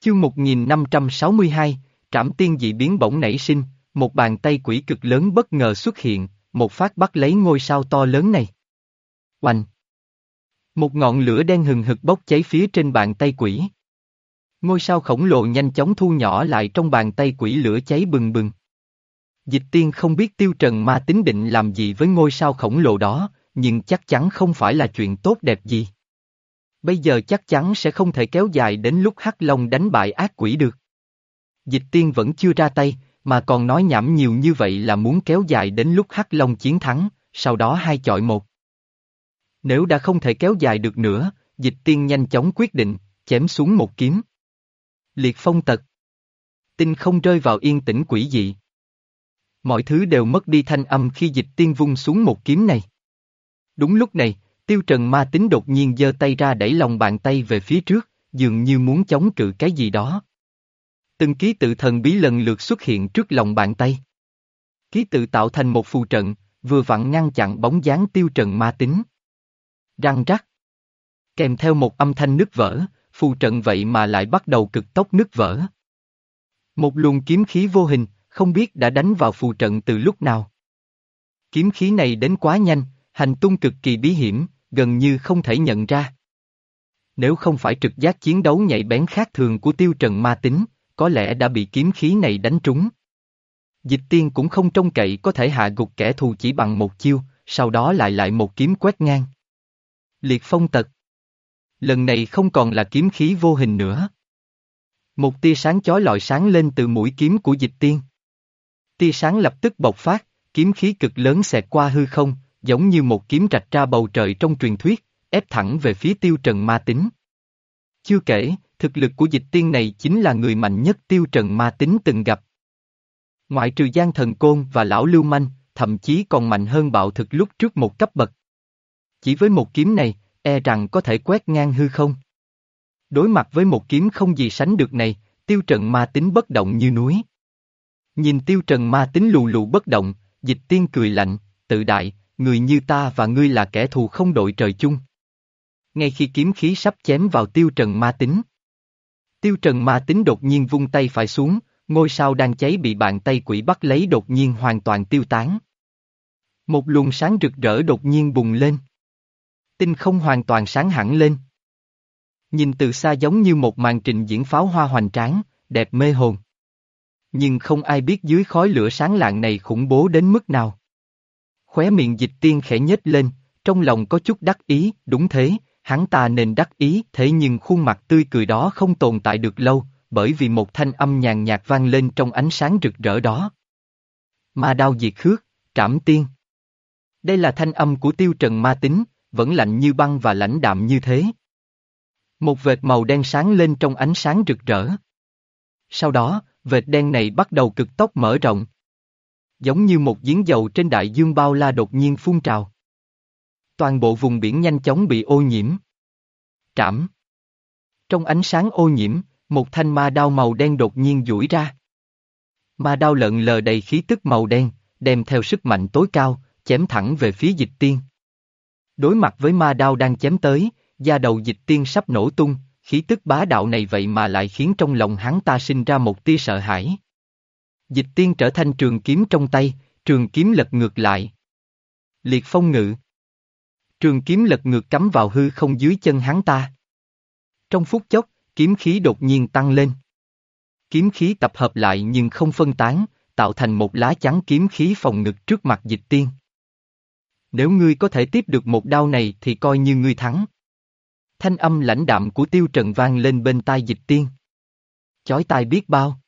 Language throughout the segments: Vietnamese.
Chương 1562, Trảm tiên dị biến bỗng nảy sinh, một bàn tay quỷ cực lớn bất ngờ xuất hiện, một phát bắt lấy ngôi sao to lớn này. Oanh! Một ngọn lửa đen hừng hực bốc cháy phía trên bàn tay quỷ. Ngôi sao khổng lồ nhanh chóng thu nhỏ lại trong bàn tay quỷ lửa cháy bừng bừng. Dịch tiên không biết tiêu trần ma tính định làm gì với ngôi sao khổng lồ đó, nhưng chắc chắn không phải là chuyện tốt đẹp gì. Bây giờ chắc chắn sẽ không thể kéo dài đến lúc Hắc Long đánh bại ác quỷ được. Dịch tiên vẫn chưa ra tay, mà còn nói nhảm nhiều như vậy là muốn kéo dài đến lúc Hắc Long chiến thắng, sau đó hai chọi một. Nếu đã không thể kéo dài được nữa, dịch tiên nhanh chóng quyết định, chém xuống một kiếm. Liệt phong tật. Tinh không rơi vào yên tĩnh quỷ dị. Mọi thứ đều mất đi thanh âm khi dịch tiên vung xuống một kiếm này. Đúng lúc này, tiêu trần ma tính đột nhiên giơ tay ra đẩy lòng bàn tay về phía trước, dường như muốn chống cự cái gì đó. Từng ký tự thần bí lần lượt xuất hiện trước lòng bàn tay. Ký tự tạo thành một phù trận, vừa vặn ngăn chặn bóng dáng tiêu trần ma tính. Răng rắc. Kèm theo một âm thanh nứt vỡ, phù trận vậy mà lại bắt đầu cực tốc nứt vỡ. Một luồng kiếm khí vô hình, không biết đã đánh vào phù trận từ lúc nào. Kiếm khí này đến quá nhanh, hành tung cực kỳ bí hiểm, gần như không thể nhận ra. Nếu không phải trực giác chiến đấu nhạy bén khác thường của tiêu trần ma tính, có lẽ đã bị kiếm khí này đánh trúng. Dịch tiên cũng không trông cậy có thể hạ gục kẻ thù chỉ bằng một chiêu, sau đó lại lại một kiếm quét ngang. Liệt phong tật. Lần này không còn là kiếm khí vô hình nữa. Một tia sáng chói lọi sáng lên từ mũi kiếm của dịch tiên. Tia sáng lập tức bộc phát, kiếm khí cực lớn xẹt qua hư không, giống như một kiếm rạch ra bầu trời trong truyền thuyết, ép thẳng về phía tiêu trần ma tính. Chưa kể, thực lực của dịch tiên này chính là người mạnh nhất tiêu trần ma tính từng gặp. Ngoại trừ Giang Thần Côn và Lão Lưu Manh, thậm chí còn mạnh hơn bạo thực lúc trước một cấp bậc. Chỉ với một kiếm này, e rằng có thể quét ngang hư không. Đối mặt với một kiếm không gì sánh được này, tiêu trần ma tính bất động như núi. Nhìn tiêu trần ma tính lù lù bất động, dịch tiên cười lạnh, tự đại, người như ta và ngươi là kẻ thù không đội trời chung. Ngay khi kiếm khí sắp chém vào tiêu trần ma tính. Tiêu trần ma tính đột nhiên vung tay phải xuống, ngôi sao đang cháy bị bàn tay quỷ bắt lấy đột nhiên hoàn toàn tiêu tán. Một luồng sáng rực rỡ đột nhiên bùng lên. Tinh không hoàn toàn sáng hẳn lên. Nhìn từ xa giống như một màn trình diễn pháo hoa hoành tráng, đẹp mê hồn. Nhưng không ai biết dưới khói lửa sáng lạng này khủng bố đến mức nào. Khóe miệng dịch tiên khẽ nhếch lên, trong lòng có chút đắc ý, đúng thế, hắn ta nên đắc ý, thế nhưng khuôn mặt tươi cười đó không tồn tại được lâu, bởi vì một thanh âm nhàn nhạt vang lên trong ánh sáng rực rỡ đó. Ma đao diệt khước, trảm tiên. Đây là thanh âm của tiêu trần ma tính, vẫn lạnh như băng và lãnh đạm như thế. Một vệt màu đen sáng lên trong ánh sáng rực rỡ. Sau đó, vệt đen này bắt đầu cực tốc mở rộng. Giống như một giếng dầu trên đại dương bao la đột nhiên phun trào. Toàn bộ vùng biển nhanh chóng bị ô nhiễm. Trảm. Trong ánh sáng ô nhiễm, một thanh ma đao màu đen đột nhiên duỗi ra. Ma đao lợn lờ đầy khí tức màu đen, đem theo sức mạnh tối cao, chém thẳng về phía dịch tiên. Đối mặt với ma đao đang chém tới, da đầu dịch tiên sắp nổ tung, khí tức bá đạo này vậy mà lại khiến trong lòng hắn ta sinh ra một tia sợ hãi. Dịch tiên trở thành trường kiếm trong tay, trường kiếm lật ngược lại. Liệt phong ngự. Trường kiếm lật ngược cắm vào hư không dưới chân hắn ta. Trong phút chốc, kiếm khí đột nhiên tăng lên. Kiếm khí tập hợp lại nhưng không phân tán, tạo thành một lá chắn kiếm khí phòng ngực trước mặt dịch tiên. Nếu ngươi có thể tiếp được một đao này thì coi như ngươi thắng. Thanh âm lãnh đạm của tiêu trần vang lên bên tai dịch tiên. Chói tai biết bao.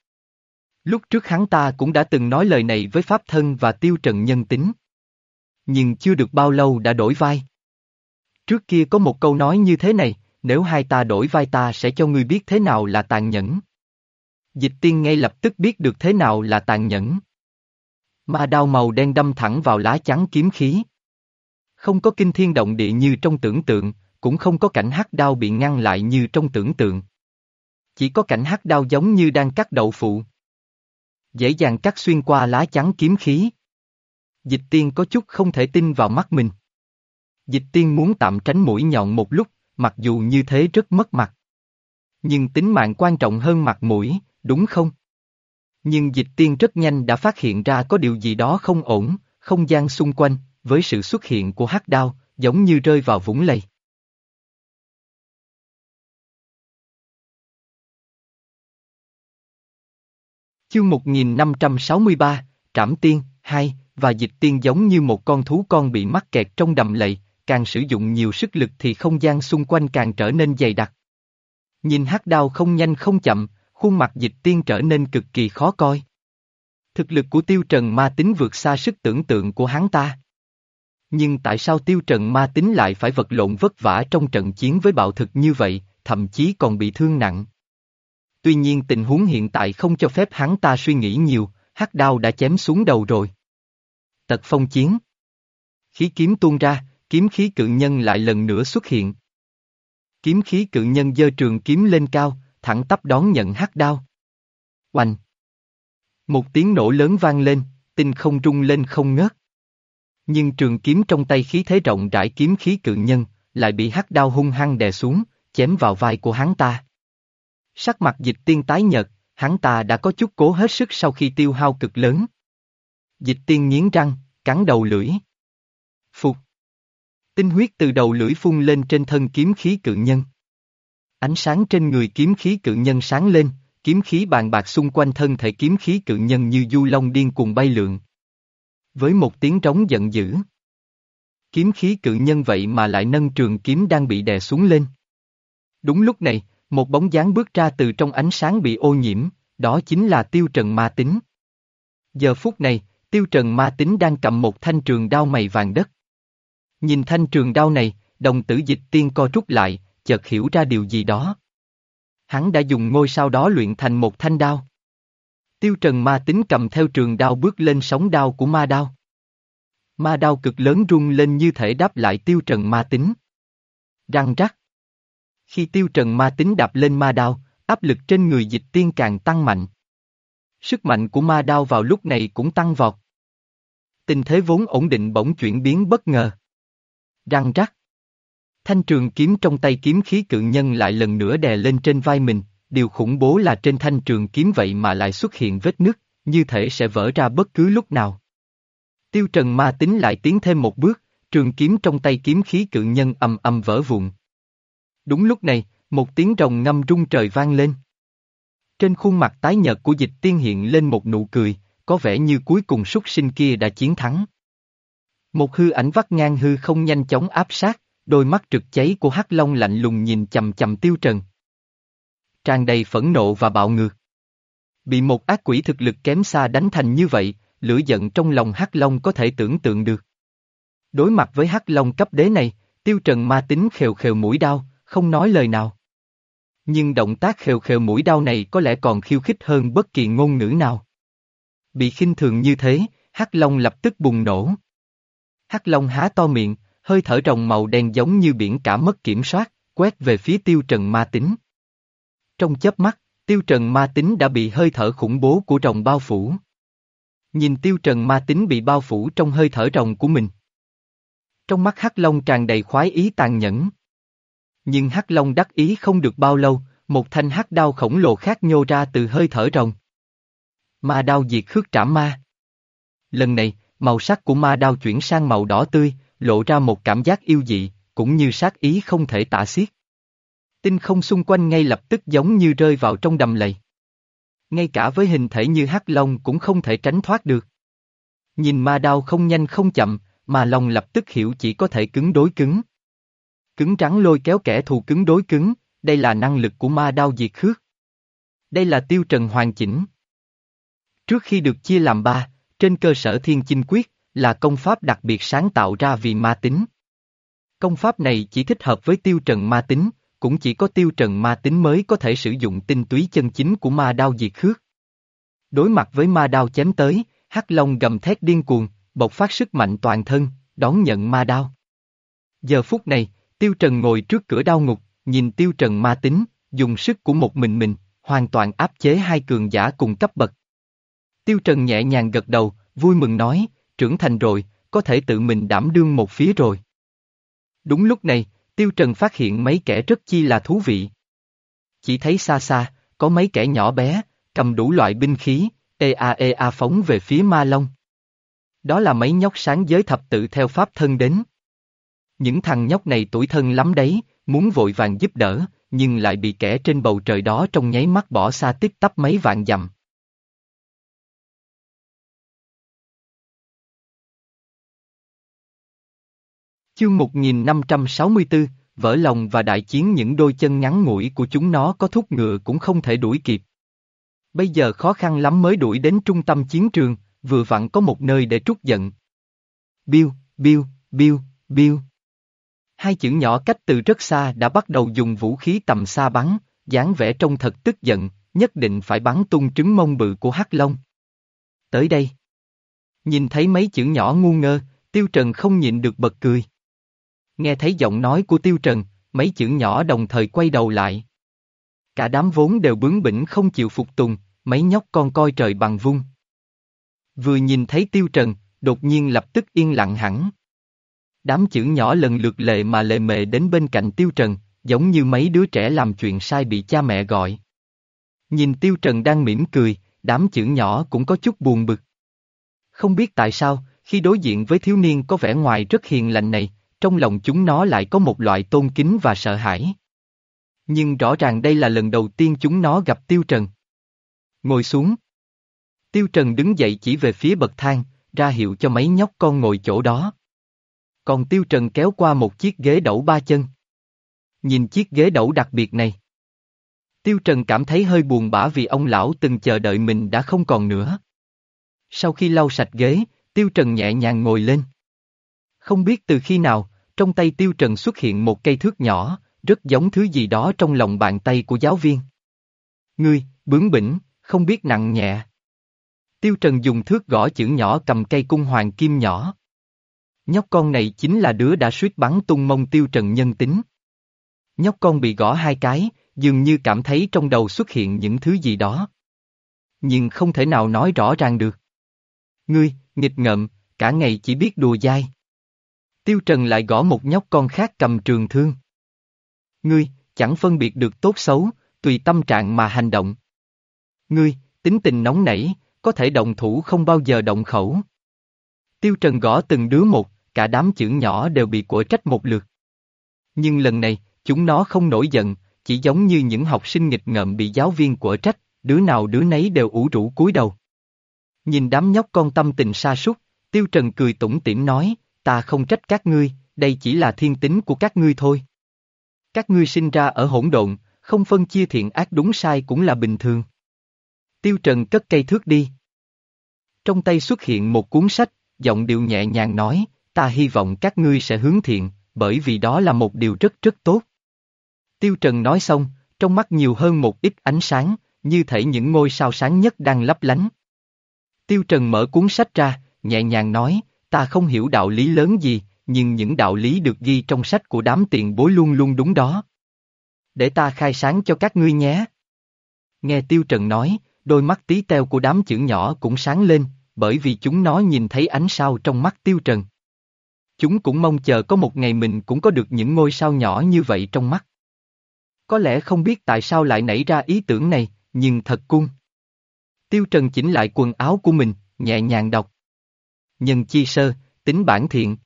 Lúc trước hắn ta cũng đã từng nói lời này với Pháp Thân và Tiêu Trần nhân tính. Nhưng chưa được bao lâu đã đổi vai. Trước kia có một câu nói như thế này, nếu hai ta đổi vai ta sẽ cho ngươi biết thế nào là tàn nhẫn. Dịch tiên ngay lập tức biết được thế nào là tàn nhẫn. mà đao màu đen đâm thẳng vào lá chắn kiếm khí. Không có kinh thiên động địa như trong tưởng tượng, cũng không có cảnh hắc đao bị ngăn lại như trong tưởng tượng. Chỉ có cảnh hắc đao giống như đang cắt đậu phụ. Dễ dàng cắt xuyên qua lá chắn kiếm khí. Dịch tiên có chút không thể tin vào mắt mình. Dịch tiên muốn tạm tránh mũi nhọn một lúc, mặc dù như thế rất mất mặt. Nhưng tính mạng quan trọng hơn mặt mũi, đúng không? Nhưng dịch tiên rất nhanh đã phát hiện ra có điều gì đó không ổn, không gian xung quanh, với sự xuất hiện của hắc đao, giống như rơi vào vũng lầy. Chương 1563, Trảm Tiên, 2, và dịch tiên giống như một con thú con bị mắc kẹt trong đầm lầy, càng sử dụng nhiều sức lực thì không gian xung quanh càng trở nên dày đặc. Nhìn hắc đao không nhanh không chậm, khuôn mặt dịch tiên trở nên cực kỳ khó coi. Thực lực của tiêu trần ma tính vượt xa sức tưởng tượng của hắn ta. Nhưng tại sao tiêu trần ma tính lại phải vật lộn vất vả trong trận chiến với bạo thực như vậy, thậm chí còn bị thương nặng? Tuy nhiên tình huống hiện tại không cho phép hắn ta suy nghĩ nhiều, hắc đao đã chém xuống đầu rồi. Tật phong chiến. Khí kiếm tuôn ra, kiếm khí cự nhân lại lần nữa xuất hiện. Kiếm khí cự nhân dơ trường kiếm lên cao, thẳng tắp đón nhận hắc đao. Oanh! Một tiếng nổ lớn vang lên, tinh không rung lên không ngớt. Nhưng trường kiếm trong tay khí thế rộng rãi kiếm khí cự nhân, lại bị hắc đao hung hăng đè xuống, chém vào vai của hắn ta. Sắc mặt dịch tiên tái nhợt, hắn ta đã có chút cố hết sức sau khi tiêu hao cực lớn. Dịch tiên nghiến răng, cắn đầu lưỡi. Phục. Tinh huyết từ đầu lưỡi phun lên trên thân kiếm khí cự nhân. Ánh sáng trên người kiếm khí cự nhân sáng lên, kiếm khí bàn bạc xung quanh thân thể kiếm khí cự nhân như du long điên cuồng bay lượn. Với một tiếng trống giận dữ. Kiếm khí cự nhân vậy mà lại nâng trường kiếm đang bị đè xuống lên. Đúng lúc này, một bóng dáng bước ra từ trong ánh sáng bị ô nhiễm, đó chính là tiêu trần ma tính. Giờ phút này, tiêu trần ma tính đang cầm một thanh trường đao mày vàng đất. Nhìn thanh trường đao này, đồng tử dịch tiên co rút lại, chợt hiểu ra điều gì đó. Hắn đã dùng ngôi sao đó luyện thành một thanh đao. Tiêu trần ma tính cầm theo trường đao bước lên sóng đao của ma đao. Ma đao cực lớn rung lên như thể đáp lại tiêu trần ma tính. Răng rắc. Khi tiêu trần ma tính đạp lên ma đao, áp lực trên người dịch tiên càng tăng mạnh. Sức mạnh của ma đao vào lúc này cũng tăng vọt. Tình thế vốn ổn định bỗng chuyển biến bất ngờ. Răng rắc. Thanh trường kiếm trong tay kiếm khí cự nhân lại lần nữa đè lên trên vai mình, điều khủng bố là trên thanh trường kiếm vậy mà lại xuất hiện vết nứt, như thể sẽ vỡ ra bất cứ lúc nào. Tiêu trần ma tính lại tiến thêm một bước, trường kiếm trong tay kiếm khí cự nhân ầm ầm vỡ vụn. Đúng lúc này, một tiếng rồng ngâm rung trời vang lên. Trên khuôn mặt tái nhợt của dịch tiên hiện lên một nụ cười, có vẻ như cuối cùng súc sinh kia đã chiến thắng. Một hư ảnh vắt ngang hư không nhanh chóng áp sát, đôi mắt trực cháy của Hắc Long lạnh lùng nhìn chầm chầm Tiêu Trần. Tràn đầy phẫn nộ và bạo ngược. Bị một ác quỷ thực lực kém xa đánh thành như vậy, lửa giận trong lòng Hắc Long có thể tưởng tượng được. Đối mặt với Hắc Long cấp đế này, Tiêu Trần ma tính khều khều mũi đau, không nói lời nào. Nhưng động tác khều khều mũi đau này có lẽ còn khiêu khích hơn bất kỳ ngôn ngữ nào. Bị khinh thường như thế, Hắc Long lập tức bùng nổ. Hắc Long há to miệng, hơi thở rồng màu đen giống như biển cả mất kiểm soát, quét về phía tiêu trần ma tính. Trong chớp mắt, tiêu trần ma tính đã bị hơi thở khủng bố của rồng bao phủ. Nhìn tiêu trần ma tính bị bao phủ trong hơi thở rồng của mình. Trong mắt Hắc Long tràn đầy khoái ý tàn nhẫn. Nhưng Hắc Long đắc ý không được bao lâu, một thanh hắc đao khổng lồ khác nhô ra từ hơi thở rồng. Ma đao diệt khước trảm ma. Lần này, màu sắc của ma đao chuyển sang màu đỏ tươi, lộ ra một cảm giác yêu dị, cũng như sát ý không thể tả xiết. Tinh không xung quanh ngay lập tức giống như rơi vào trong đầm lầy. Ngay cả với hình thể như hắc long cũng không thể tránh thoát được. Nhìn ma đao không nhanh không chậm, mà lòng lập tức hiểu chỉ có thể cứng đối cứng. Cứng trắng lôi kéo kẻ thù cứng đối cứng, đây là năng lực của ma đao diệt khước. Đây là tiêu trần hoàn chỉnh. Trước khi được chia làm ba, trên cơ sở thiên chinh quyết, là công pháp đặc biệt sáng tạo ra vì ma tính. Công pháp này chỉ thích hợp với tiêu trần ma tính, cũng chỉ có tiêu trần ma tính mới có thể sử dụng tinh túy chân chính của ma đao diệt khước. Đối mặt với ma đao chém tới, Hắc Long gầm thét điên cuồng, bộc phát sức mạnh toàn thân, đón nhận ma đao. Giờ phút này, Tiêu Trần ngồi trước cửa đao ngục, nhìn Tiêu Trần ma tính, dùng sức của một mình mình, hoàn toàn áp chế hai cường giả cùng cấp bậc. Tiêu Trần nhẹ nhàng gật đầu, vui mừng nói, trưởng thành rồi, có thể tự mình đảm đương một phía rồi. Đúng lúc này, Tiêu Trần phát hiện mấy kẻ rất chi là thú vị. Chỉ thấy xa xa, có mấy kẻ nhỏ bé, cầm đủ loại binh khí, ê a a phóng về phía ma long. Đó là mấy nhóc sáng giới thập tự theo pháp thân đến. Những thằng nhóc này tuổi thân lắm đấy, muốn vội vàng giúp đỡ, nhưng lại bị kẻ trên bầu trời đó trong nháy mắt bỏ xa tích tắp mấy vạn dặm. Chương 1564, vỡ lòng và đại chiến những đôi chân ngắn ngủi của chúng nó có thúc ngựa cũng không thể đuổi kịp. Bây giờ khó khăn lắm mới đuổi đến trung tâm chiến trường, vừa vặn có một nơi để trút giận. Biêu, biêu, biêu, biêu. Hai chữ nhỏ cách từ rất xa đã bắt đầu dùng vũ khí tầm xa bắn, dáng vẻ trông thật tức giận, nhất định phải bắn tung trứng mông bự của Hắc Long. Tới đây. Nhìn thấy mấy chữ nhỏ ngu ngơ, Tiêu Trần không nhịn được bật cười. Nghe thấy giọng nói của Tiêu Trần, mấy chữ nhỏ đồng thời quay đầu lại. Cả đám vốn đều bướng bỉnh không chịu phục tùng, mấy nhóc con coi trời bằng vung. Vừa nhìn thấy Tiêu Trần, đột nhiên lập tức yên lặng hẳn. Đám chữ nhỏ lần lượt lệ mà lệ mệ đến bên cạnh Tiêu Trần, giống như mấy đứa trẻ làm chuyện sai bị cha mẹ gọi. Nhìn Tiêu Trần đang mỉm cười, đám chữ nhỏ cũng có chút buồn bực. Không biết tại sao, khi đối diện với thiếu niên có vẻ ngoài rất hiền lành này, trong lòng chúng nó lại có một loại tôn kính và sợ hãi. Nhưng rõ ràng đây là lần đầu tiên chúng nó gặp Tiêu Trần. Ngồi xuống. Tiêu Trần đứng dậy chỉ về phía bậc thang, ra hiệu cho mấy nhóc con ngồi chỗ đó. Còn Tiêu Trần kéo qua một chiếc ghế đẩu ba chân. Nhìn chiếc ghế đẩu đặc biệt này. Tiêu Trần cảm thấy hơi buồn bã vì ông lão từng chờ đợi mình đã không còn nữa. Sau khi lau sạch ghế, Tiêu Trần nhẹ nhàng ngồi lên. Không biết từ khi nào, trong tay Tiêu Trần xuất hiện một cây thước nhỏ, rất giống thứ gì đó trong lòng bàn tay của giáo viên. Ngươi, bướng bỉnh, không biết nặng nhẹ. Tiêu Trần dùng thước gõ chữ nhỏ cầm cây cung hoàng kim nhỏ. Nhóc con này chính là đứa đã suýt bắn tung mông Tiêu Trần nhân tính. Nhóc con bị gõ hai cái, dường như cảm thấy trong đầu xuất hiện những thứ gì đó. Nhưng không thể nào nói rõ ràng được. Ngươi, nghịch ngợm, cả ngày chỉ biết đùa dai. Tiêu Trần lại gõ một nhóc con khác cầm trường thương. Ngươi, chẳng phân biệt được tốt xấu, tùy tâm trạng mà hành động. Ngươi, tính tình nóng nảy, có thể động thủ không bao giờ động khẩu. Tiêu Trần gõ từng đứa một, cả đám chữ nhỏ đều bị của trách một lượt. Nhưng lần này, chúng nó không nổi giận, chỉ giống như những học sinh nghịch ngợm bị giáo viên của trách, đứa nào đứa nấy đều ủ rũ cúi đầu. Nhìn đám nhóc con tâm tình sa sút, Tiêu Trần cười tủm tỉm nói, ta không trách các ngươi, đây chỉ là thiên tính của các ngươi thôi. Các ngươi sinh ra ở hỗn độn, không phân chia thiện ác đúng sai cũng là bình thường. Tiêu Trần cất cây thước đi. Trong tay xuất hiện một cuốn sách, giọng điệu nhẹ nhàng nói, ta hy vọng các ngươi sẽ hướng thiện, bởi vì đó là một điều rất rất tốt. Tiêu Trần nói xong, trong mắt nhiều hơn một ít ánh sáng, như thể những ngôi sao sáng nhất đang lấp lánh. Tiêu Trần mở cuốn sách ra, nhẹ nhàng nói, ta không hiểu đạo lý lớn gì, nhưng những đạo lý được ghi trong sách của đám tiền bối luôn luôn đúng đó. Để ta khai sáng cho các ngươi nhé. Nghe Tiêu Trần nói, đôi mắt tí teo của đám chữ nhỏ cũng sáng lên, bởi vì chúng nó nhìn thấy ánh sao trong mắt Tiêu Trần. Chúng cũng mong chờ có một ngày mình cũng có được những ngôi sao nhỏ như vậy trong mắt. Có lẽ không biết tại sao lại nảy ra ý tưởng này, nhưng thật cung. Tiêu Trần chỉnh lại quần áo của mình, nhẹ nhàng đọc. Nhân chi sơ, tính bản thiện.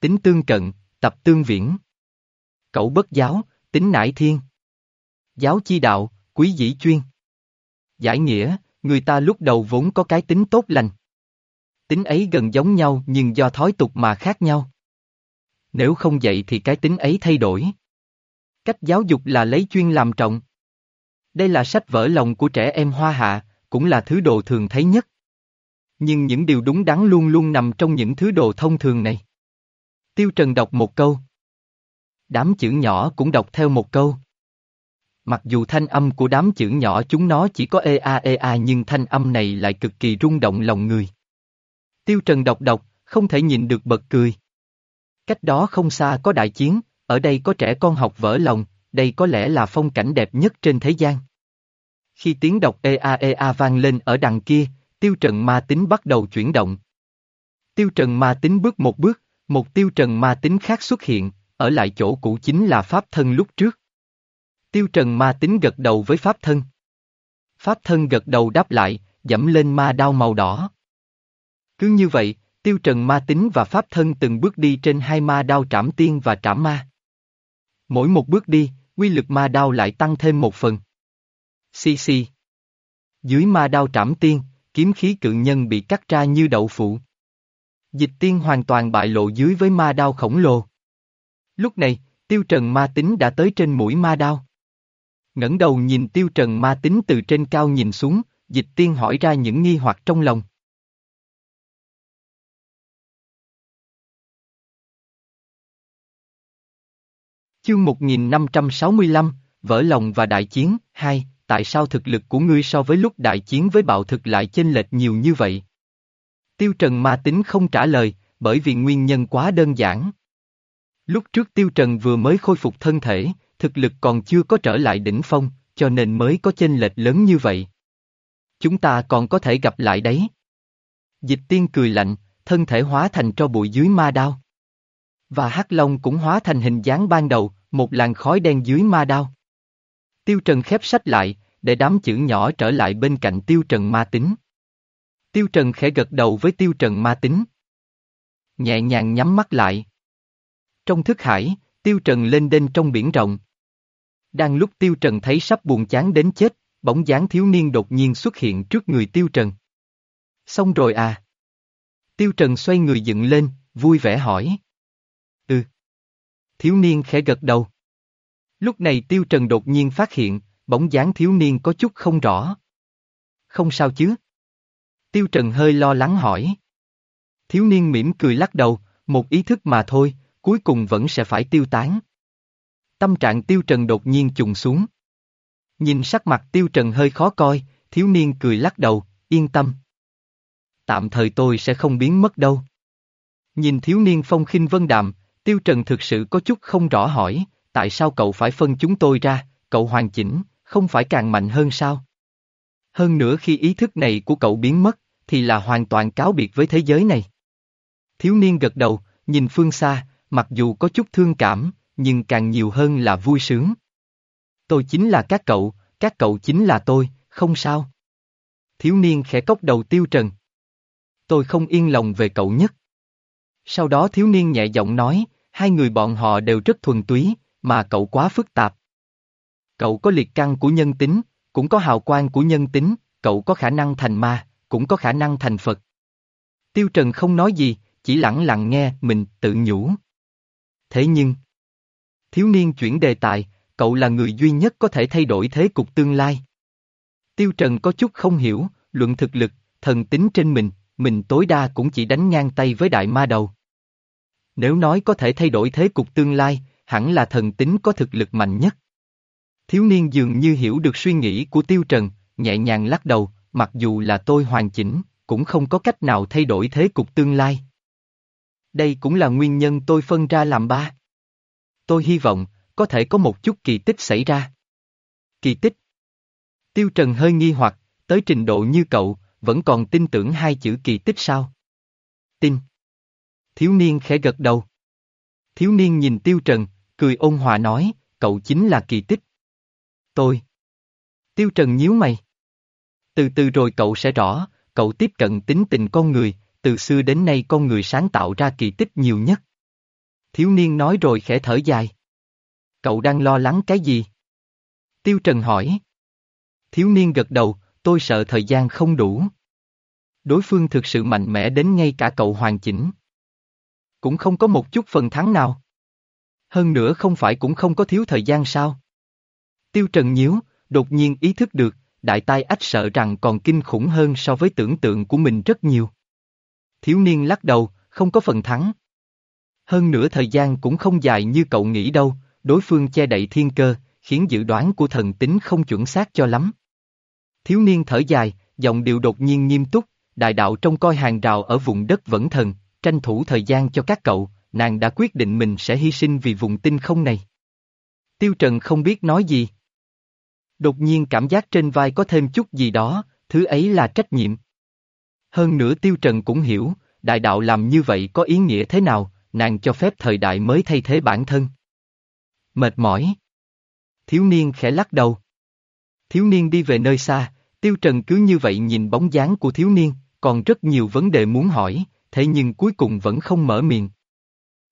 Tính tương cận, tập tương viễn. Cậu bất giáo, tính nải thiên. Giáo chi đạo, quý dĩ chuyên. Giải nghĩa, người ta lúc đầu vốn có cái tính tốt lành. Tính ấy gần giống nhau nhưng do thói tục mà khác nhau. Nếu không vậy thì cái tính ấy thay đổi. Cách giáo dục là lấy chuyên làm trọng. Đây là sách vở lòng của trẻ em hoa hạ, cũng là thứ đồ thường thấy nhất. Nhưng những điều đúng đắn luôn luôn nằm trong những thứ đồ thông thường này. Tiêu Trần đọc một câu. Đám chữ nhỏ cũng đọc theo một câu. Mặc dù thanh âm của đám chữ nhỏ chúng nó chỉ có ea a a nhưng thanh âm này lại cực kỳ rung động lòng người. Tiêu Trần đọc đọc, không thể nhìn được bật cười. Cách đó không xa có đại chiến, ở đây có trẻ con học vỡ lòng, đây có lẽ là phong cảnh đẹp nhất trên thế gian. Khi tiếng đọc ea a a vang lên ở đằng kia, tiêu trần ma tính bắt đầu chuyển động. Tiêu trần ma tính bước một bước, một tiêu trần ma tính khác xuất hiện, ở lại chỗ cũ chính là pháp thân lúc trước. Tiêu Trần ma tính gật đầu với Pháp thân. Pháp thân gật đầu đáp lại, dẫm lên ma đao màu đỏ. Cứ như vậy, Tiêu Trần ma tính và Pháp thân từng bước đi trên hai ma đao trảm tiên và trảm ma. Mỗi một bước đi, quy lực ma đao lại tăng thêm một phần. Xì xì. Dưới ma đao trảm tiên, kiếm khí cự nhân bị cắt ra như đậu phụ. Dịch tiên hoàn toàn bại lộ dưới với ma đao khổng lồ. Lúc này, tiêu trần ma tính đã tới trên mũi ma đao ngẩng đầu nhìn tiêu trần ma tính từ trên cao nhìn xuống, dịch tiên hỏi ra những nghi hoặc trong lòng. Chương 1565, Vỡ lòng và đại chiến, 2, tại sao thực lực của ngươi so với lúc đại chiến với bạo thực lại chênh lệch nhiều như vậy? Tiêu Trần ma tính không trả lời, bởi vì nguyên nhân quá đơn giản. Lúc trước Tiêu Trần vừa mới khôi phục thân thể, thực lực còn chưa có trở lại đỉnh phong, cho nên mới có chênh lệch lớn như vậy. Chúng ta còn có thể gặp lại đấy. Dịch tiên cười lạnh, thân thể hóa thành tro bụi dưới ma đao. Và hắc long cũng hóa thành hình dáng ban đầu, một làn khói đen dưới ma đao. Tiêu Trần khép sách lại, để đám chữ nhỏ trở lại bên cạnh Tiêu Trần ma tính. Tiêu Trần khẽ gật đầu với Tiêu Trần ma tính. Nhẹ nhàng nhắm mắt lại. Trong thức hải, Tiêu Trần lên đên trong biển rộng. Đang lúc Tiêu Trần thấy sắp buồn chán đến chết, bóng dáng thiếu niên đột nhiên xuất hiện trước người Tiêu Trần. Xong rồi à? Tiêu Trần xoay người dựng lên, vui vẻ hỏi. Ừ. Thiếu niên khẽ gật đầu. Lúc này Tiêu Trần đột nhiên phát hiện, bóng dáng thiếu niên có chút không rõ. Không sao chứ? Tiêu Trần hơi lo lắng hỏi. Thiếu niên mỉm cười lắc đầu, một ý thức mà thôi, cuối cùng vẫn sẽ phải tiêu tán. Tâm trạng Tiêu Trần đột nhiên trùng xuống. Nhìn sắc mặt Tiêu Trần hơi khó coi, thiếu niên cười lắc đầu, yên tâm. Tạm thời tôi sẽ không biến mất đâu. Nhìn thiếu niên phong khinh vân đạm, Tiêu Trần thực sự có chút không rõ hỏi, tại sao cậu phải phân chúng tôi ra, cậu hoàn chỉnh, không phải càng mạnh hơn sao? Hơn nữa khi ý thức này của cậu biến mất, thì là hoàn toàn cáo biệt với thế giới này. Thiếu niên gật đầu, nhìn phương xa, mặc dù có chút thương cảm, nhưng càng nhiều hơn là vui sướng. Tôi chính là các cậu, các cậu chính là tôi, không sao. Thiếu niên khẽ cốc đầu tiêu trần. Tôi không yên lòng về cậu nhất. Sau đó thiếu niên nhẹ giọng nói, hai người bọn họ đều rất thuần túy, mà cậu quá phức tạp. Cậu có liệt căng của nhân tính, cũng có hào quang của nhân tính, cậu có khả năng thành ma, cũng có khả năng thành Phật. Tiêu Trần không nói gì, chỉ lặng lặng nghe mình tự nhủ. Thế nhưng, thiếu niên chuyển đề tài, cậu là người duy nhất có thể thay đổi thế cục tương lai. Tiêu Trần có chút không hiểu, luận thực lực, thần tính trên mình, mình tối đa cũng chỉ đánh ngang tay với đại ma đầu. Nếu nói có thể thay đổi thế cục tương lai, hẳn là thần tính có thực lực mạnh nhất. Thiếu niên dường như hiểu được suy nghĩ của Tiêu Trần, nhẹ nhàng lắc đầu, mặc dù là tôi hoàn chỉnh, cũng không có cách nào thay đổi thế cục tương lai. Đây cũng là nguyên nhân tôi phân ra làm ba. Tôi hy vọng, có thể có một chút kỳ tích xảy ra. Kỳ tích? Tiêu Trần hơi nghi hoặc, tới trình độ như cậu, vẫn còn tin tưởng hai chữ kỳ tích sao? Tin. Thiếu niên khẽ gật đầu. Thiếu niên nhìn Tiêu Trần, cười ôn hòa nói, cậu chính là kỳ tích. Tôi. Tiêu Trần nhíu mày. Từ từ rồi cậu sẽ rõ, cậu tiếp cận tính tình con người, từ xưa đến nay con người sáng tạo ra kỳ tích nhiều nhất. Thiếu niên nói rồi khẽ thở dài. Cậu đang lo lắng cái gì? Tiêu Trần hỏi. Thiếu niên gật đầu, tôi sợ thời gian không đủ. Đối phương thực sự mạnh mẽ đến ngay cả cậu hoàn chỉnh. Cũng không có một chút phần thắng nào. Hơn nữa không phải cũng không có thiếu thời gian sao? Tiêu Trần nhíu, đột nhiên ý thức được, đại tai ách sợ rằng còn kinh khủng hơn so với tưởng tượng của mình rất nhiều. Thiếu niên lắc đầu, không có phần thắng. Hơn nữa thời gian cũng không dài như cậu nghĩ đâu, đối phương che đậy thiên cơ, khiến dự đoán của thần tính không chuẩn xác cho lắm. Thiếu niên thở dài, giọng điệu đột nhiên nghiêm túc, đại đạo trong coi hàng rào ở vùng đất vẫn thần, tranh thủ thời gian cho các cậu, nàng đã quyết định mình sẽ hy sinh vì vùng tinh không này. Tiêu Trần không biết nói gì. Đột nhiên cảm giác trên vai có thêm chút gì đó, thứ ấy là trách nhiệm. Hơn nữa Tiêu Trần cũng hiểu, đại đạo làm như vậy có ý nghĩa thế nào, nàng cho phép thời đại mới thay thế bản thân. Mệt mỏi. thiếu niên khẽ lắc đầu. Thiếu niên đi về nơi xa, Tiêu Trần cứ như vậy nhìn bóng dáng của thiếu niên, còn rất nhiều vấn đề muốn hỏi, thế nhưng cuối cùng vẫn không mở miệng.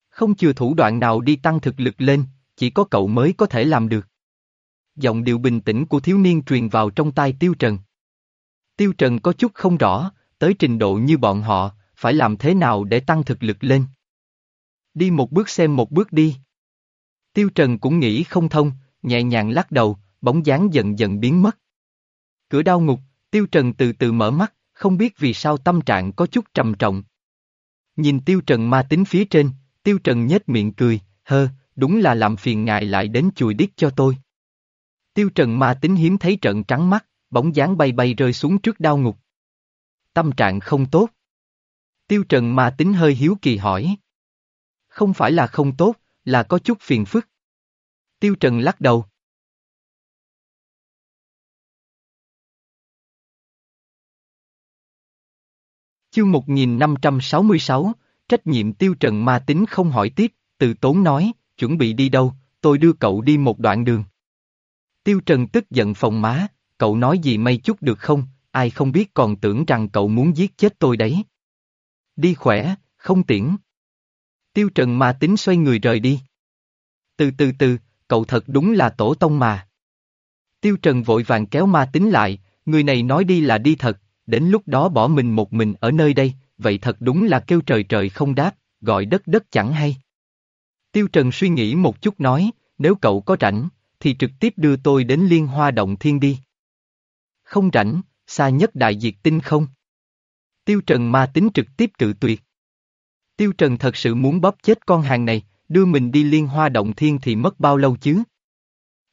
Không chừa thủ đoạn nào đi tăng thực lực lên, chỉ có cậu mới có thể làm được. Giọng điệu bình tĩnh của thiếu niên truyền vào trong tai Tiêu Trần. Tiêu Trần có chút không rõ, tới trình độ như bọn họ, phải làm thế nào để tăng thực lực lên. Đi một bước xem một bước đi. Tiêu Trần cũng nghĩ không thông, nhẹ nhàng lắc đầu, bóng dáng dần dần biến mất. Cửa đau ngục, Tiêu Trần từ từ mở mắt, không biết vì sao tâm trạng có chút trầm trọng. Nhìn Tiêu Trần ma tính phía trên, Tiêu Trần nhếch miệng cười, hơ, đúng là làm phiền ngài lại đến chùi điếc cho tôi. Tiêu Trần ma tính hiếm thấy trận trắng mắt, bóng dáng bay bay rơi xuống trước đau ngục. Tâm trạng không tốt. Tiêu Trần ma tính hơi hiếu kỳ hỏi. Không phải là không tốt, là có chút phiền phức. Tiêu Trần lắc đầu. Chương 1566, trách nhiệm Tiêu Trần ma tính không hỏi tiếp, từ tốn nói, chuẩn bị đi đâu, tôi đưa cậu đi một đoạn đường. Tiêu Trần tức giận phòng má, cậu nói gì may chút được không, ai không biết còn tưởng rằng cậu muốn giết chết tôi đấy. Đi khỏe, không tiễn. Tiêu Trần ma tính xoay người rời đi. Từ từ từ, cậu thật đúng là tổ tông mà. Tiêu Trần vội vàng kéo ma tính lại, người này nói đi là đi thật, đến lúc đó bỏ mình một mình ở nơi đây, vậy thật đúng là kêu trời trời không đáp, gọi đất đất chẳng hay. Tiêu Trần suy nghĩ một chút nói, nếu cậu có rảnh, thì trực tiếp đưa tôi đến liên hoa động thiên đi. Không rảnh, xa nhất đại diệt tinh không. Tiêu Trần ma tính trực tiếp cự tuyệt. Tiêu Trần thật sự muốn bóp chết con hàng này, đưa mình đi liên hoa động thiên thì mất bao lâu chứ?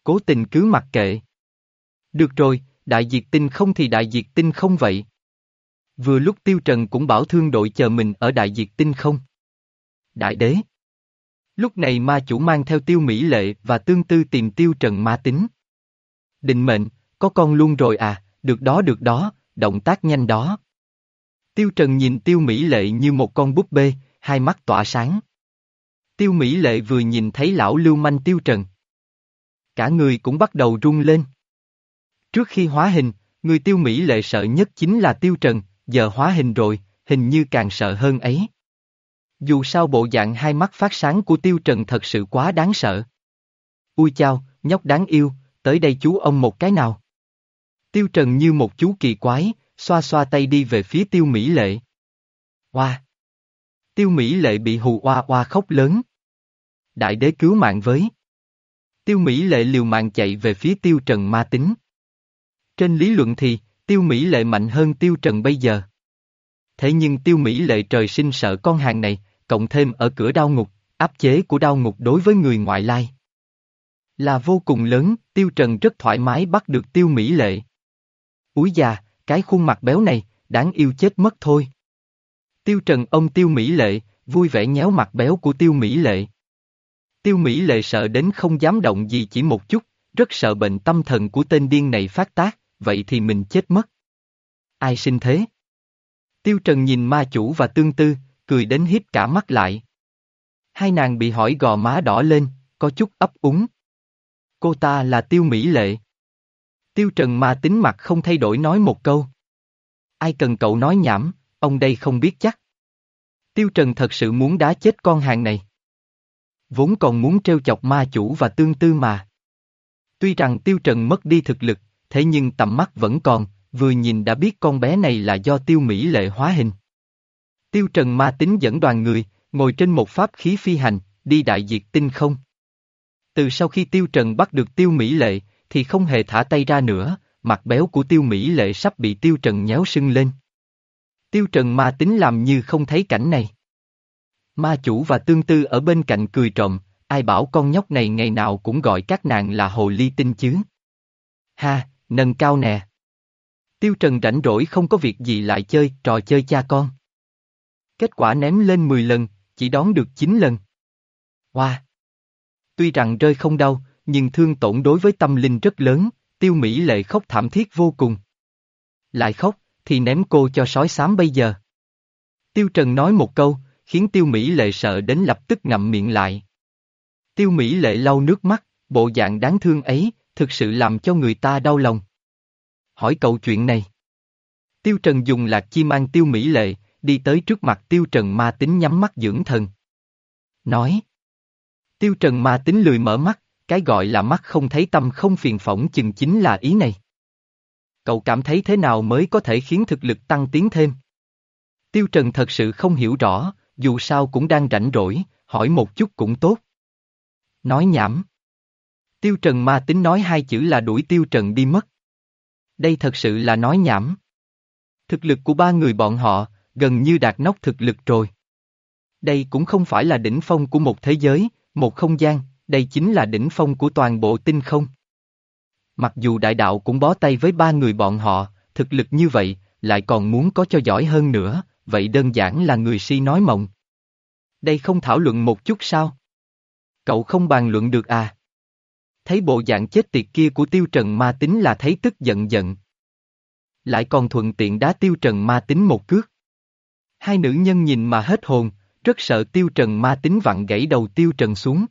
Cố tình cứ mặc kệ. Được rồi, đại diệt tinh không thì đại diệt tinh không vậy. Vừa lúc Tiêu Trần cũng bảo thương đội chờ mình ở đại diệt tinh không. Đại đế. Lúc này ma chủ mang theo tiêu mỹ lệ và tương tư tìm Tiêu Trần ma tính. Định mệnh, có con luôn rồi à, được đó được đó, động tác nhanh đó. Tiêu Trần nhìn Tiêu Mỹ Lệ như một con búp bê, hai mắt tỏa sáng. Tiêu Mỹ Lệ vừa nhìn thấy lão lưu manh Tiêu Trần. Cả người cũng bắt đầu run lên. Trước khi hóa hình, người Tiêu Mỹ Lệ sợ nhất chính là Tiêu Trần, giờ hóa hình rồi, hình như càng sợ hơn ấy. Dù sao bộ dạng hai mắt phát sáng của Tiêu Trần thật sự quá đáng sợ. Ui chao, nhóc đáng yêu, tới đây chú ông một cái nào. Tiêu Trần như một chú kỳ quái, xoa xoa tay đi về phía Tiêu Mỹ Lệ. Hoa! Tiêu Mỹ Lệ bị hù oa oa khóc lớn. Đại đế cứu mạng với. Tiêu Mỹ Lệ liều mạng chạy về phía Tiêu Trần ma tính. Trên lý luận thì, Tiêu Mỹ Lệ mạnh hơn Tiêu Trần bây giờ. Thế nhưng Tiêu Mỹ Lệ trời sinh sợ con hàng này, cộng thêm ở cửa đau ngục, áp chế của đau ngục đối với người ngoại lai. Là vô cùng lớn, Tiêu Trần rất thoải mái bắt được Tiêu Mỹ Lệ. Úi già, cái khuôn mặt béo này, đáng yêu chết mất thôi. Tiêu Trần ông Tiêu Mỹ Lệ, vui vẻ nhéo mặt béo của Tiêu Mỹ Lệ. Tiêu Mỹ Lệ sợ đến không dám động gì chỉ một chút, rất sợ bệnh tâm thần của tên điên này phát tác, vậy thì mình chết mất. Ai sinh thế? Tiêu Trần nhìn ma chủ và tương tư, cười đến hiếp cả mắt lại. Hai nàng bị hỏi gò má đỏ lên, có chút ấp úng. Cô ta là Tiêu Mỹ Lệ. Tiêu Trần ma tính mặt không thay đổi nói một câu. Ai cần cậu nói nhảm, ông đây không biết chắc. Tiêu Trần thật sự muốn đá chết con hàng này. Vốn còn muốn treo chọc ma chủ và tương tư mà. Tuy rằng Tiêu Trần mất đi thực lực, thế nhưng tầm mắt vẫn còn, vừa nhìn đã biết con bé này là do Tiêu Mỹ lệ hóa hình. Tiêu Trần ma tính dẫn đoàn người, ngồi trên một pháp khí phi hành, đi đại diệt tinh không. Từ sau khi Tiêu Trần bắt được Tiêu Mỹ lệ, thì không hề thả tay ra nữa, mặt béo của Tiêu Mỹ lệ sắp bị Tiêu Trần nhéo sưng lên. Tiêu Trần ma tính làm như không thấy cảnh này. Ma chủ và tương tư ở bên cạnh cười trộm, ai bảo con nhóc này ngày nào cũng gọi các nàng là hồ ly tinh chứ. Ha, nâng cao nè. Tiêu Trần rảnh rỗi không có việc gì lại chơi trò chơi cha con. Kết quả ném lên 10 lần, chỉ đón được 9 lần. Hoa! Wow. Tuy rằng rơi không đau, nhưng thương tổn đối với tâm linh rất lớn, tiêu mỹ lệ khóc thảm thiết vô cùng. Lại khóc, thì ném cô cho sói xám bây giờ. Tiêu Trần nói một câu, khiến tiêu mỹ lệ sợ đến lập tức ngậm miệng lại. Tiêu mỹ lệ lau nước mắt, bộ dạng đáng thương ấy, thực sự làm cho người ta đau lòng. Hỏi cậu chuyện này. Tiêu Trần dùng lạc chi mang tiêu mỹ lệ, đi tới trước mặt Tiêu Trần ma tính nhắm mắt dưỡng thần. Nói. Tiêu Trần ma tính lười mở mắt, cái gọi là mắt không thấy tâm không phiền phỏng chừng chính là ý này. Cậu cảm thấy thế nào mới có thể khiến thực lực tăng tiến thêm? Tiêu Trần thật sự không hiểu rõ, dù sao cũng đang rảnh rỗi, hỏi một chút cũng tốt. Nói nhảm. Tiêu Trần ma tính nói hai chữ là đuổi Tiêu Trần đi mất. Đây thật sự là nói nhảm. Thực lực của ba người bọn họ, gần như đạt nóc thực lực rồi. Đây cũng không phải là đỉnh phong của một thế giới, một không gian, đây chính là đỉnh phong của toàn bộ tinh không. Mặc dù đại đạo cũng bó tay với ba người bọn họ, thực lực như vậy, lại còn muốn có cho giỏi hơn nữa, vậy đơn giản là người si nói mộng. Đây không thảo luận một chút sao? Cậu không bàn luận được à? Thấy bộ dạng chết tiệt kia của tiêu trần ma tính là thấy tức giận giận. Lại còn thuận tiện đá tiêu trần ma tính một cước. Hai nữ nhân nhìn mà hết hồn, rất sợ tiêu trần ma tính vặn gãy đầu tiêu trần xuống.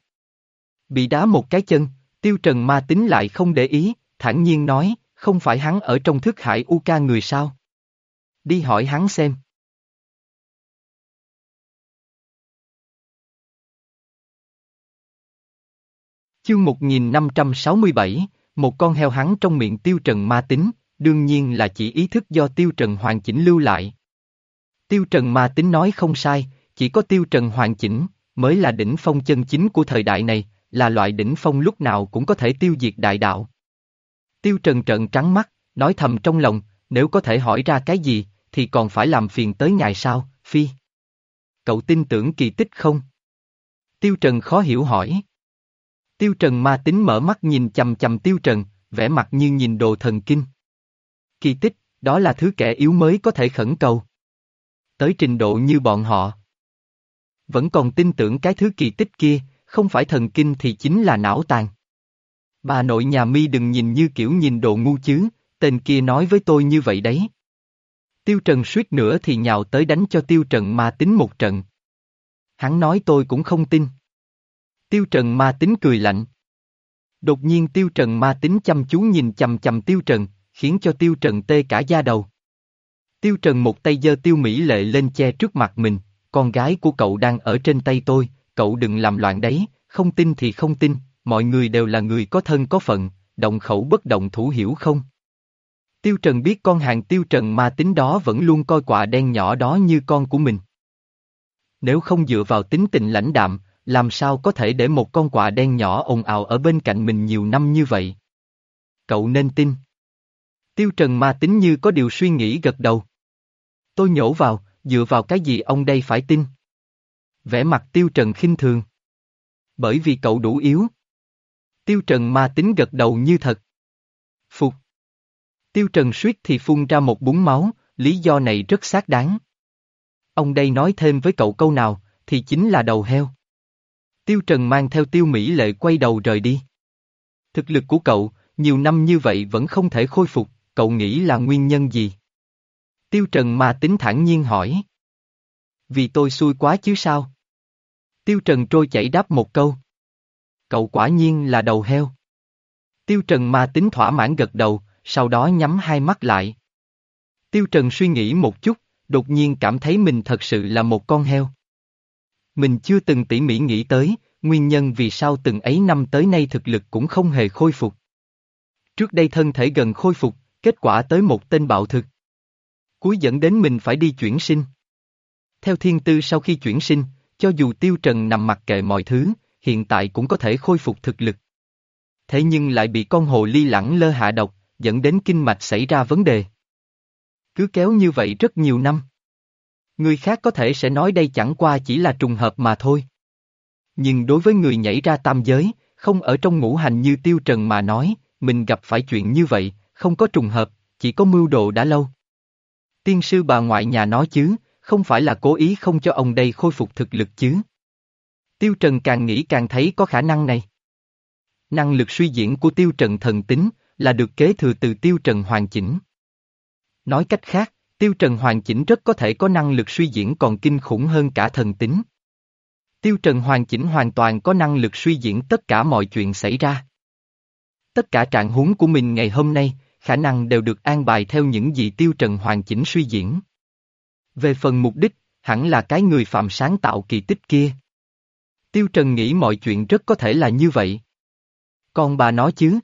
Bị đá một cái chân, tiêu trần ma tính lại không để ý, thản nhiên nói, không phải hắn ở trong thức hải u ca người sao? Đi hỏi hắn xem. Chương 1567, một con heo hắn trong miệng tiêu trần ma tính, đương nhiên là chỉ ý thức do tiêu trần hoàn chỉnh lưu lại. Tiêu trần ma tính nói không sai, chỉ có tiêu trần hoàn chỉnh, mới là đỉnh phong chân chính của thời đại này, là loại đỉnh phong lúc nào cũng có thể tiêu diệt đại đạo. Tiêu trần trợn trắng mắt, nói thầm trong lòng, nếu có thể hỏi ra cái gì, thì còn phải làm phiền tới ngày sao, phi. Cậu tin tưởng kỳ tích không? Tiêu trần khó hiểu hỏi. Tiêu Trần ma tính mở mắt nhìn chầm chầm Tiêu Trần, vẻ mặt như nhìn đồ thần kinh. Kỳ tích, đó là thứ kẻ yếu mới có thể khẩn cầu. Tới trình độ như bọn họ. Vẫn còn tin tưởng cái thứ kỳ tích kia, không phải thần kinh thì chính là não tàn. Bà nội nhà mi đừng nhìn như kiểu nhìn đồ ngu chứ, tên kia nói với tôi như vậy đấy. Tiêu Trần suýt nữa thì nhào tới đánh cho Tiêu Trần ma tính một trận. Hắn nói tôi cũng không tin. Tiêu Trần ma tính cười lạnh. Đột nhiên Tiêu Trần ma tính chăm chú nhìn chầm chầm Tiêu Trần, khiến cho Tiêu Trần tê cả da đầu. Tiêu Trần một tay giơ Tiêu Mỹ Lệ lên che trước mặt mình, con gái của cậu đang ở trên tay tôi, cậu đừng làm loạn đấy, không tin thì không tin, mọi người đều là người có thân có phận, động khẩu bất động thủ hiểu không? Tiêu Trần biết con hàng Tiêu Trần mà tính đó vẫn luôn coi quả đen nhỏ đó như con của mình. Nếu không dựa vào tính tình lãnh đạm, làm sao có thể để một con quạ đen nhỏ ồn ào ở bên cạnh mình nhiều năm như vậy? Cậu nên tin. Tiêu Trần ma tính như có điều suy nghĩ gật đầu. Tôi nhổ vào, dựa vào cái gì ông đây phải tin? Vẻ mặt Tiêu Trần khinh thường. Bởi vì cậu đủ yếu. Tiêu Trần ma tính gật đầu như thật. Phục. Tiêu Trần suýt thì phun ra một búng máu, lý do này rất xác đáng. Ông đây nói thêm với cậu câu nào, thì chính là đầu heo. Tiêu Trần mang theo tiêu Mỹ lệ quay đầu rời đi. Thực lực của cậu, nhiều năm như vậy vẫn không thể khôi phục, cậu nghĩ là nguyên nhân gì? Tiêu Trần mà tính thản nhiên hỏi. Vì tôi xui quá chứ sao? Tiêu Trần trôi chảy đáp một câu. Cậu quả nhiên là đầu heo. Tiêu Trần ma tính thỏa mãn gật đầu, sau đó nhắm hai mắt lại. Tiêu Trần suy nghĩ một chút, đột nhiên cảm thấy mình thật sự là một con heo. Mình chưa từng tỉ mỉ nghĩ tới, nguyên nhân vì sao từng ấy năm tới nay thực lực cũng không hề khôi phục. Trước đây thân thể gần khôi phục, kết quả tới một tên bạo thực. Cuối dẫn đến mình phải đi chuyển sinh. Theo thiên tư sau khi chuyển sinh, cho dù tiêu trần nằm mặc kệ mọi thứ, hiện tại cũng có thể khôi phục thực lực. Thế nhưng lại bị con hồ ly lẳng lơ hạ độc, dẫn đến kinh mạch xảy ra vấn đề. Cứ kéo như vậy rất nhiều năm. Người khác có thể sẽ nói đây chẳng qua chỉ là trùng hợp mà thôi. Nhưng đối với người nhảy ra tam giới, không ở trong ngũ hành như tiêu trần mà nói, mình gặp phải chuyện như vậy, không có trùng hợp, chỉ có mưu đồ đã lâu. Tiên sư bà ngoại nhà nói chứ, không phải là cố ý không cho ông đây khôi phục thực lực chứ. Tiêu Trần càng nghĩ càng thấy có khả năng này. Năng lực suy diễn của Tiêu Trần thần tính, là được kế thừa từ Tiêu Trần hoàn chỉnh. Nói cách khác, Tiêu Trần hoàn chỉnh rất có thể có năng lực suy diễn còn kinh khủng hơn cả thần tính. Tiêu Trần hoàn chỉnh hoàn toàn có năng lực suy diễn tất cả mọi chuyện xảy ra. Tất cả trạng huống của mình ngày hôm nay, khả năng đều được an bài theo những gì Tiêu Trần hoàn chỉnh suy diễn. Về phần mục đích, hẳn là cái người phạm sáng tạo kỳ tích kia. Tiêu Trần nghĩ mọi chuyện rất có thể là như vậy. Còn bà nói chứ?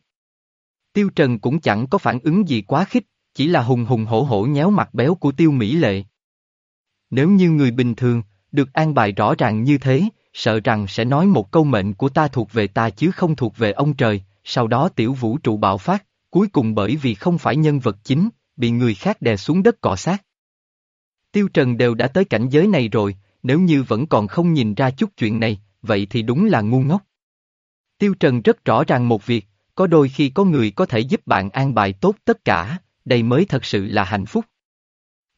Tiêu Trần cũng chẳng có phản ứng gì quá khích, chỉ là hùng hùng hổ hổ nhéo mặt béo của Tiêu Mỹ Lệ. Nếu như người bình thường, được an bài rõ ràng như thế, sợ rằng sẽ nói một câu mệnh của ta thuộc về ta chứ không thuộc về ông trời, sau đó tiểu vũ trụ bạo phát, cuối cùng bởi vì không phải nhân vật chính, bị người khác đè xuống đất cọ sát. Tiêu Trần đều đã tới cảnh giới này rồi, nếu như vẫn còn không nhìn ra chút chuyện này, vậy thì đúng là ngu ngốc. Tiêu Trần rất rõ ràng một việc, có đôi khi có người có thể giúp bạn an bài tốt tất cả, đây mới thật sự là hạnh phúc.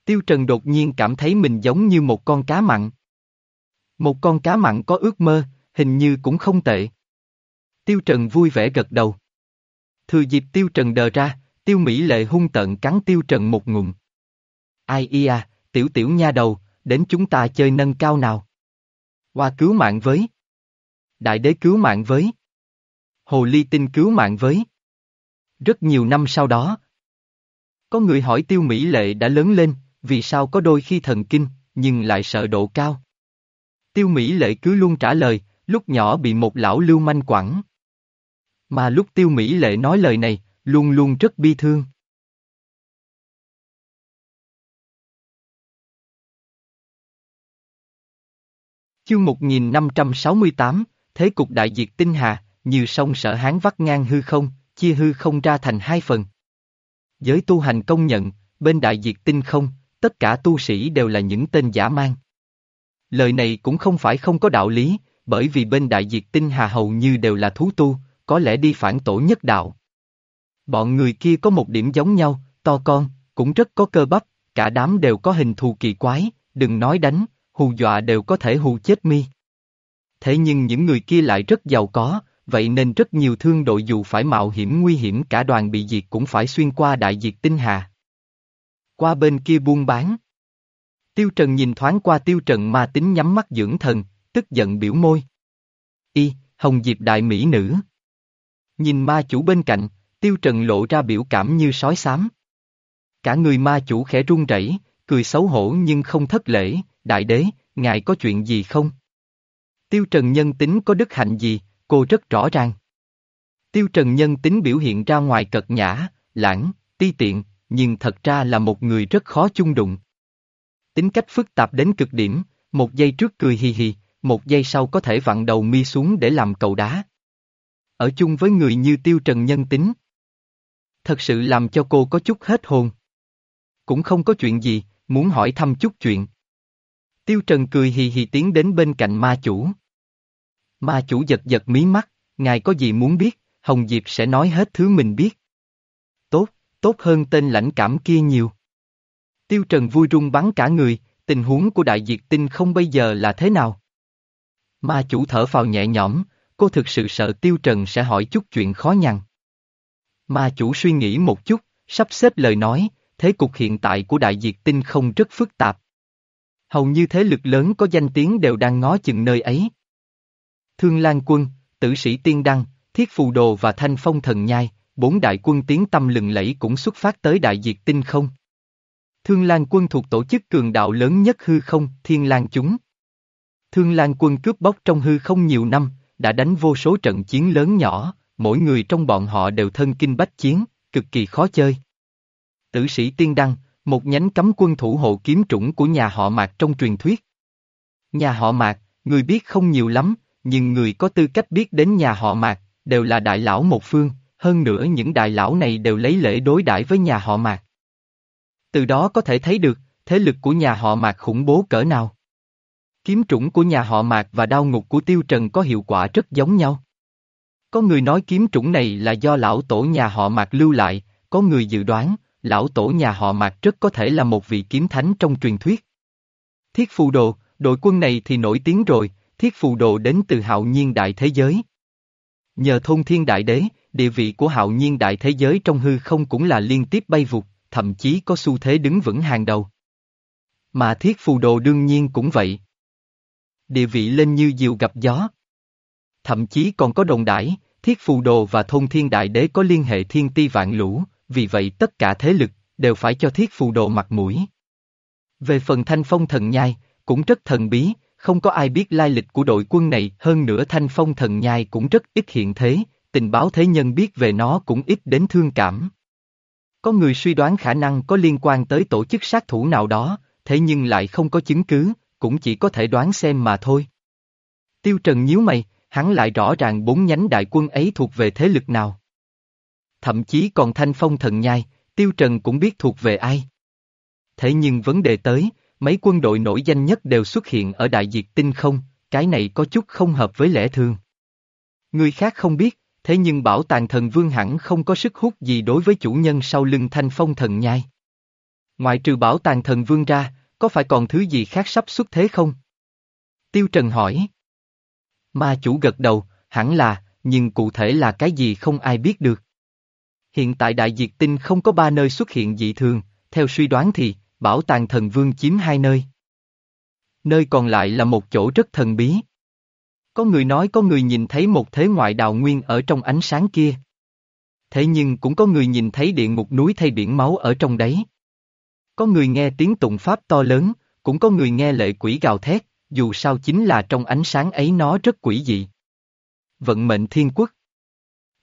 Tiêu Trần đột nhiên cảm thấy mình giống như một con cá mặn. Một con cá mặn có ước mơ, hình như cũng không tệ. Tiêu Trần vui vẻ gật đầu. Thừa dịp Tiêu Trần đờ ra, Tiêu Mỹ Lệ hung tận cắn Tiêu Trần một ngụm. Ai ia, tiểu tiểu nha đầu, đến chúng ta chơi nâng cao nào. Qua cứu mạng với. Đại đế cứu mạng với. Hồ ly tinh cứu mạng với. Rất nhiều năm sau đó. Có người hỏi Tiêu Mỹ Lệ đã lớn lên, vì sao có đôi khi thần kinh, nhưng lại sợ độ cao. Tiêu Mỹ Lệ cứ luôn trả lời, lúc nhỏ bị một lão lưu manh quẳng. Mà lúc Tiêu Mỹ Lệ nói lời này, luôn luôn rất bi thương. Chương 1568, Thế cục đại diệt tinh hà, như sông sở hán vắt ngang hư không, chia hư không ra thành hai phần. Giới tu hành công nhận, bên đại diệt tinh không, tất cả tu sĩ đều là những tên giả mang. Lời này cũng không phải không có đạo lý, bởi vì bên đại diệt tinh hà hầu như đều là thú tu, có lẽ đi phản tổ nhất đạo. Bọn người kia có một điểm giống nhau, to con, cũng rất có cơ bắp, cả đám đều có hình thù kỳ quái, đừng nói đánh, hù dọa đều có thể hù chết mi. Thế nhưng những người kia lại rất giàu có, vậy nên rất nhiều thương đội dù phải mạo hiểm nguy hiểm cả đoàn bị diệt cũng phải xuyên qua đại diệt tinh hà. Qua bên kia buôn bán. Tiêu Trần nhìn thoáng qua Tiêu Trần mà tính nhắm mắt dưỡng thần, tức giận biểu môi. Y, Hồng Diệp đại mỹ nữ. Nhìn ma chủ bên cạnh, Tiêu Trần lộ ra biểu cảm như sói xám. Cả người ma chủ khẽ run rẩy, cười xấu hổ nhưng không thất lễ, đại đế, ngài có chuyện gì không? Tiêu Trần nhân tính có đức hạnh gì, cô rất rõ ràng. Tiêu Trần nhân tính biểu hiện ra ngoài cật nhã, lãng, ti tiện, nhưng thật ra là một người rất khó chung đụng. Tính cách phức tạp đến cực điểm, một giây trước cười hì hì, một giây sau có thể vặn đầu mi xuống để làm cầu đá. Ở chung với người như Tiêu Trần nhân tính. Thật sự làm cho cô có chút hết hồn. Cũng không có chuyện gì, muốn hỏi thăm chút chuyện. Tiêu Trần cười hì hì tiến đến bên cạnh ma chủ. Ma chủ giật giật mí mắt, ngài có gì muốn biết, Hồng Diệp sẽ nói hết thứ mình biết. Tốt, tốt hơn tên lãnh cảm kia nhiều. Tiêu Trần vui rung bắn cả người, tình huống của đại diệt tinh không bây giờ là thế nào? Ma chủ thở phào nhẹ nhõm, cô thực sự sợ Tiêu Trần sẽ hỏi chút chuyện khó nhằn. Ma chủ suy nghĩ một chút, sắp xếp lời nói, thế cục hiện tại của đại diệt tinh không rất phức tạp. Hầu như thế lực lớn có danh tiếng đều đang ngó chừng nơi ấy. Thương Lan Quân, Tử Sĩ Tiên Đăng, Thiết Phù Đồ và Thanh Phong Thần Nhai, bốn đại quân tiến tâm lừng lẫy cũng xuất phát tới đại diệt tinh không. Thương Lan Quân thuộc tổ chức cường đạo lớn nhất hư không, Thiên Lan chúng. Thương Lan Quân cướp bóc trong hư không nhiều năm, đã đánh vô số trận chiến lớn nhỏ, mỗi người trong bọn họ đều thân kinh bách chiến, cực kỳ khó chơi. Tử sĩ Tiên Đăng, một nhánh cấm quân thủ hộ kiếm chủng của nhà họ Mạc trong truyền thuyết. Nhà họ Mạc, người biết không nhiều lắm, nhưng người có tư cách biết đến nhà họ Mạc, đều là đại lão một phương, hơn nữa những đại lão này đều lấy lễ đối đãi với nhà họ Mạc. Từ đó có thể thấy được, thế lực của nhà họ Mạc khủng bố cỡ nào. Kiếm chủng của nhà họ Mạc và đao ngục của Tiêu Trần có hiệu quả rất giống nhau. Có người nói kiếm chủng này là do lão tổ nhà họ Mạc lưu lại, có người dự đoán, lão tổ nhà họ Mạc rất có thể là một vị kiếm thánh trong truyền thuyết. Thiết phù đồ, đội quân này thì nổi tiếng rồi, thiết phù đồ đến từ hạo nhiên đại thế giới. Nhờ thôn thiên đại đế, địa vị của hạo nhiên đại thế giới trong hư không cũng là liên tiếp bay vụt, thậm chí có xu thế đứng vững hàng đầu. Mà thiết phù đồ đương nhiên cũng vậy. Địa vị lên như diều gặp gió. Thậm chí còn có đồng đãi, thiết phù đồ và thôn thiên đại đế có liên hệ thiên ti vạn lũ, vì vậy tất cả thế lực, đều phải cho thiết phù đồ mặt mũi. Về phần thanh phong thần nhai, cũng rất thần bí, không có ai biết lai lịch của đội quân này, hơn nữa thanh phong thần nhai cũng rất ít hiện thế, tình báo thế nhân biết về nó cũng ít đến thương cảm. Có người suy đoán khả năng có liên quan tới tổ chức sát thủ nào đó, thế nhưng lại không có chứng cứ, cũng chỉ có thể đoán xem mà thôi. Tiêu Trần nhíu mày, hắn lại rõ ràng bốn nhánh đại quân ấy thuộc về thế lực nào. Thậm chí còn thanh phong thần nhai, Tiêu Trần cũng biết thuộc về ai. Thế nhưng vấn đề tới, mấy quân đội nổi danh nhất đều xuất hiện ở đại diệt tinh không, cái này có chút không hợp với lẽ thường. Người khác không biết, thế nhưng bảo tàng thần vương hẳn không có sức hút gì đối với chủ nhân sau lưng thanh phong thần nhai. Ngoại trừ bảo tàng thần vương ra, có phải còn thứ gì khác sắp xuất thế không? Tiêu Trần hỏi. Ma chủ gật đầu, hẳn là, nhưng cụ thể là cái gì không ai biết được. Hiện tại đại diệt tinh không có ba nơi xuất hiện dị thường, theo suy đoán thì, bảo tàng thần vương chiếm hai nơi. Nơi còn lại là một chỗ rất thần bí. Có người nói có người nhìn thấy một thế ngoại đạo nguyên ở trong ánh sáng kia. Thế nhưng cũng có người nhìn thấy địa ngục núi thay biển máu ở trong đấy. Có người nghe tiếng tụng pháp to lớn, cũng có người nghe lệ quỷ gào thét, dù sao chính là trong ánh sáng ấy nó rất quỷ dị. Vận mệnh thiên quốc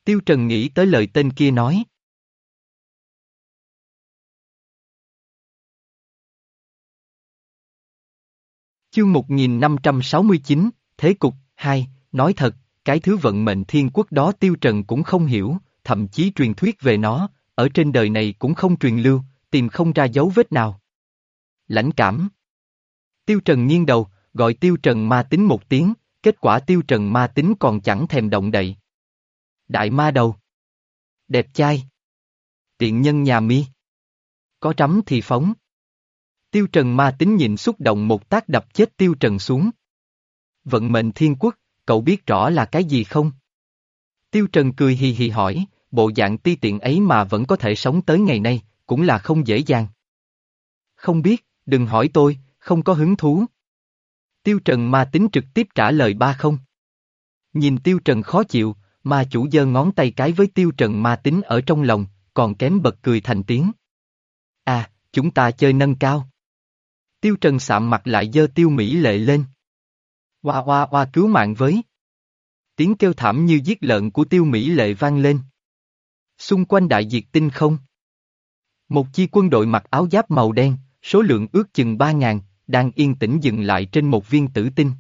Tiêu Trần nghĩ tới lời tên kia nói. Chương 1569, Thế cục, 2, nói thật, cái thứ vận mệnh thiên quốc đó Tiêu Trần cũng không hiểu, thậm chí truyền thuyết về nó, ở trên đời này cũng không truyền lưu, tìm không ra dấu vết nào. Lãnh cảm Tiêu Trần nghiêng đầu, gọi Tiêu Trần ma tính một tiếng, kết quả Tiêu Trần ma tính còn chẳng thèm động đậy. Đại ma đầu. Đẹp trai. Tiện nhân nhà mi. Có trắm thì phóng. Tiêu Trần ma tính nhịn xúc động một tác đập chết Tiêu Trần xuống. Vận mệnh thiên quốc, cậu biết rõ là cái gì không? Tiêu Trần cười hì hì hỏi, bộ dạng ti tiện ấy mà vẫn có thể sống tới ngày nay, cũng là không dễ dàng. Không biết, đừng hỏi tôi, không có hứng thú. Tiêu Trần ma tính trực tiếp trả lời ba không. Nhìn Tiêu Trần khó chịu, ma chủ giơ ngón tay cái với Tiêu Trần ma tính ở trong lòng, còn kém bật cười thành tiếng. À, chúng ta chơi nâng cao. Tiêu Trần sạm mặt lại giơ Tiêu Mỹ lệ lên. Hoa hoa hoa cứu mạng với. Tiếng kêu thảm như giết lợn của Tiêu Mỹ lệ vang lên. Xung quanh đại diệt tinh không. Một chi quân đội mặc áo giáp màu đen, số lượng ước chừng ba ngàn, đang yên tĩnh dừng lại trên một viên tử tinh.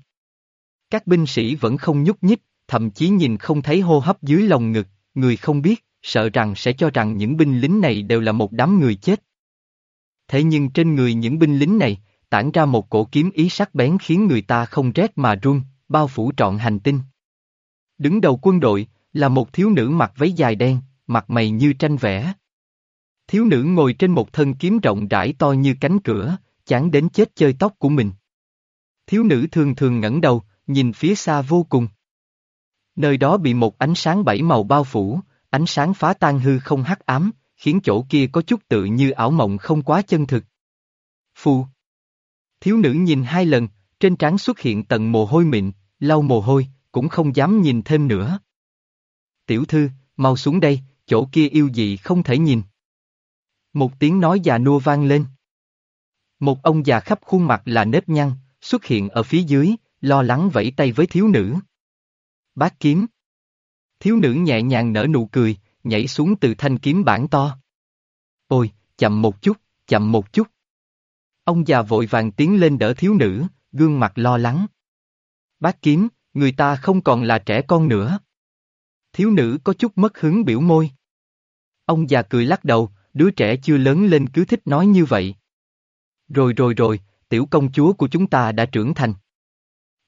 Các binh sĩ vẫn không nhúc nhích, thậm chí nhìn không thấy hô hấp dưới lòng ngực, người không biết, sợ rằng sẽ cho rằng những binh lính này đều là một đám người chết. Thế nhưng trên người những binh lính này, tản ra một cổ kiếm ý sắc bén khiến người ta không rét mà run, bao phủ trọn hành tinh. Đứng đầu quân đội, là một thiếu nữ mặc váy dài đen, mặt mày như tranh vẽ. Thiếu nữ ngồi trên một thân kiếm rộng rãi to như cánh cửa, chán đến chết chơi tóc của mình. Thiếu nữ thường thường ngẩng đầu, nhìn phía xa vô cùng. Nơi đó bị một ánh sáng bảy màu bao phủ, ánh sáng phá tan hư không hắc ám, khiến chỗ kia có chút tự như ảo mộng không quá chân thực. Phu. Thiếu nữ nhìn hai lần, trên trán xuất hiện tầng mồ hôi mịn, lau mồ hôi, cũng không dám nhìn thêm nữa. Tiểu thư, mau xuống đây, chỗ kia yêu dị không thể nhìn. Một tiếng nói già nua vang lên. Một ông già khắp khuôn mặt là nếp nhăn, xuất hiện ở phía dưới, lo lắng vẫy tay với thiếu nữ. Bát kiếm. Thiếu nữ nhẹ nhàng nở nụ cười, nhảy xuống từ thanh kiếm bản to. Ôi, chậm một chút, chậm một chút. Ông già vội vàng tiến lên đỡ thiếu nữ, gương mặt lo lắng. Bác kiếm, người ta không còn là trẻ con nữa. Thiếu nữ có chút mất hứng biểu môi. Ông già cười lắc đầu, đứa trẻ chưa lớn lên cứ thích nói như vậy. Rồi rồi rồi, tiểu công chúa của chúng ta đã trưởng thành.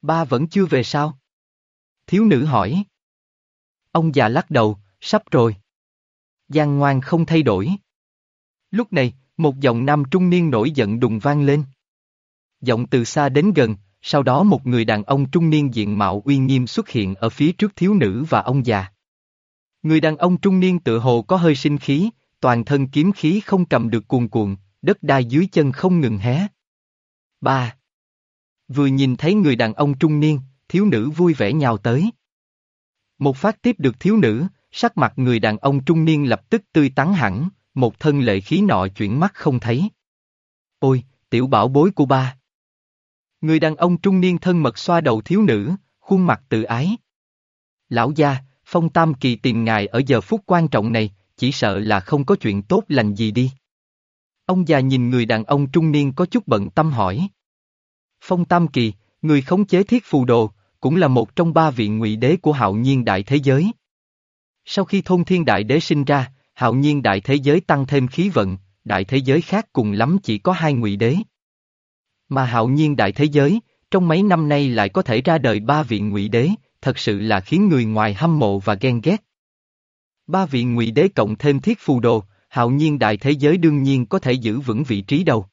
Ba vẫn chưa về sao? Thiếu nữ hỏi. Ông già lắc đầu, sắp rồi. Giang ngoan không thay đổi. Lúc này, một giọng nam trung niên nổi giận đùng vang lên. Giọng từ xa đến gần, sau đó một người đàn ông trung niên diện mạo uy nghiêm xuất hiện ở phía trước thiếu nữ và ông già. Người đàn ông trung niên tự hồ có hơi sinh khí, toàn thân kiếm khí không cầm được cuồn cuộn, đất đai dưới chân không ngừng hé. Ba. Vừa nhìn thấy người đàn ông trung niên, thiếu nữ vui vẻ nhào tới. Một phát tiếp được thiếu nữ, sắc mặt người đàn ông trung niên lập tức tươi tắn hẳn, một thân lệ khí nọ chuyển mắt không thấy. Ôi, tiểu bảo bối của ba. Người đàn ông trung niên thân mật xoa đầu thiếu nữ, khuôn mặt tự ái. Lão gia, phong tam kỳ tìm ngài ở giờ phút quan trọng này, chỉ sợ là không có chuyện tốt lành gì đi. Ông già nhìn người đàn ông trung niên có chút bận tâm hỏi. Phong tam kỳ, người khống chế thiết phù đồ, cũng là một trong ba vị ngụy đế của hạo nhiên đại thế giới. Sau khi thôn thiên đại đế sinh ra, hạo nhiên đại thế giới tăng thêm khí vận, đại thế giới khác cùng lắm chỉ có hai ngụy đế. Mà hạo nhiên đại thế giới, trong mấy năm nay lại có thể ra đời ba vị ngụy đế, thật sự là khiến người ngoài hâm mộ và ghen ghét. Ba vị ngụy đế cộng thêm thiết phù đồ, hạo nhiên đại thế giới đương nhiên có thể giữ vững vị trí đầu.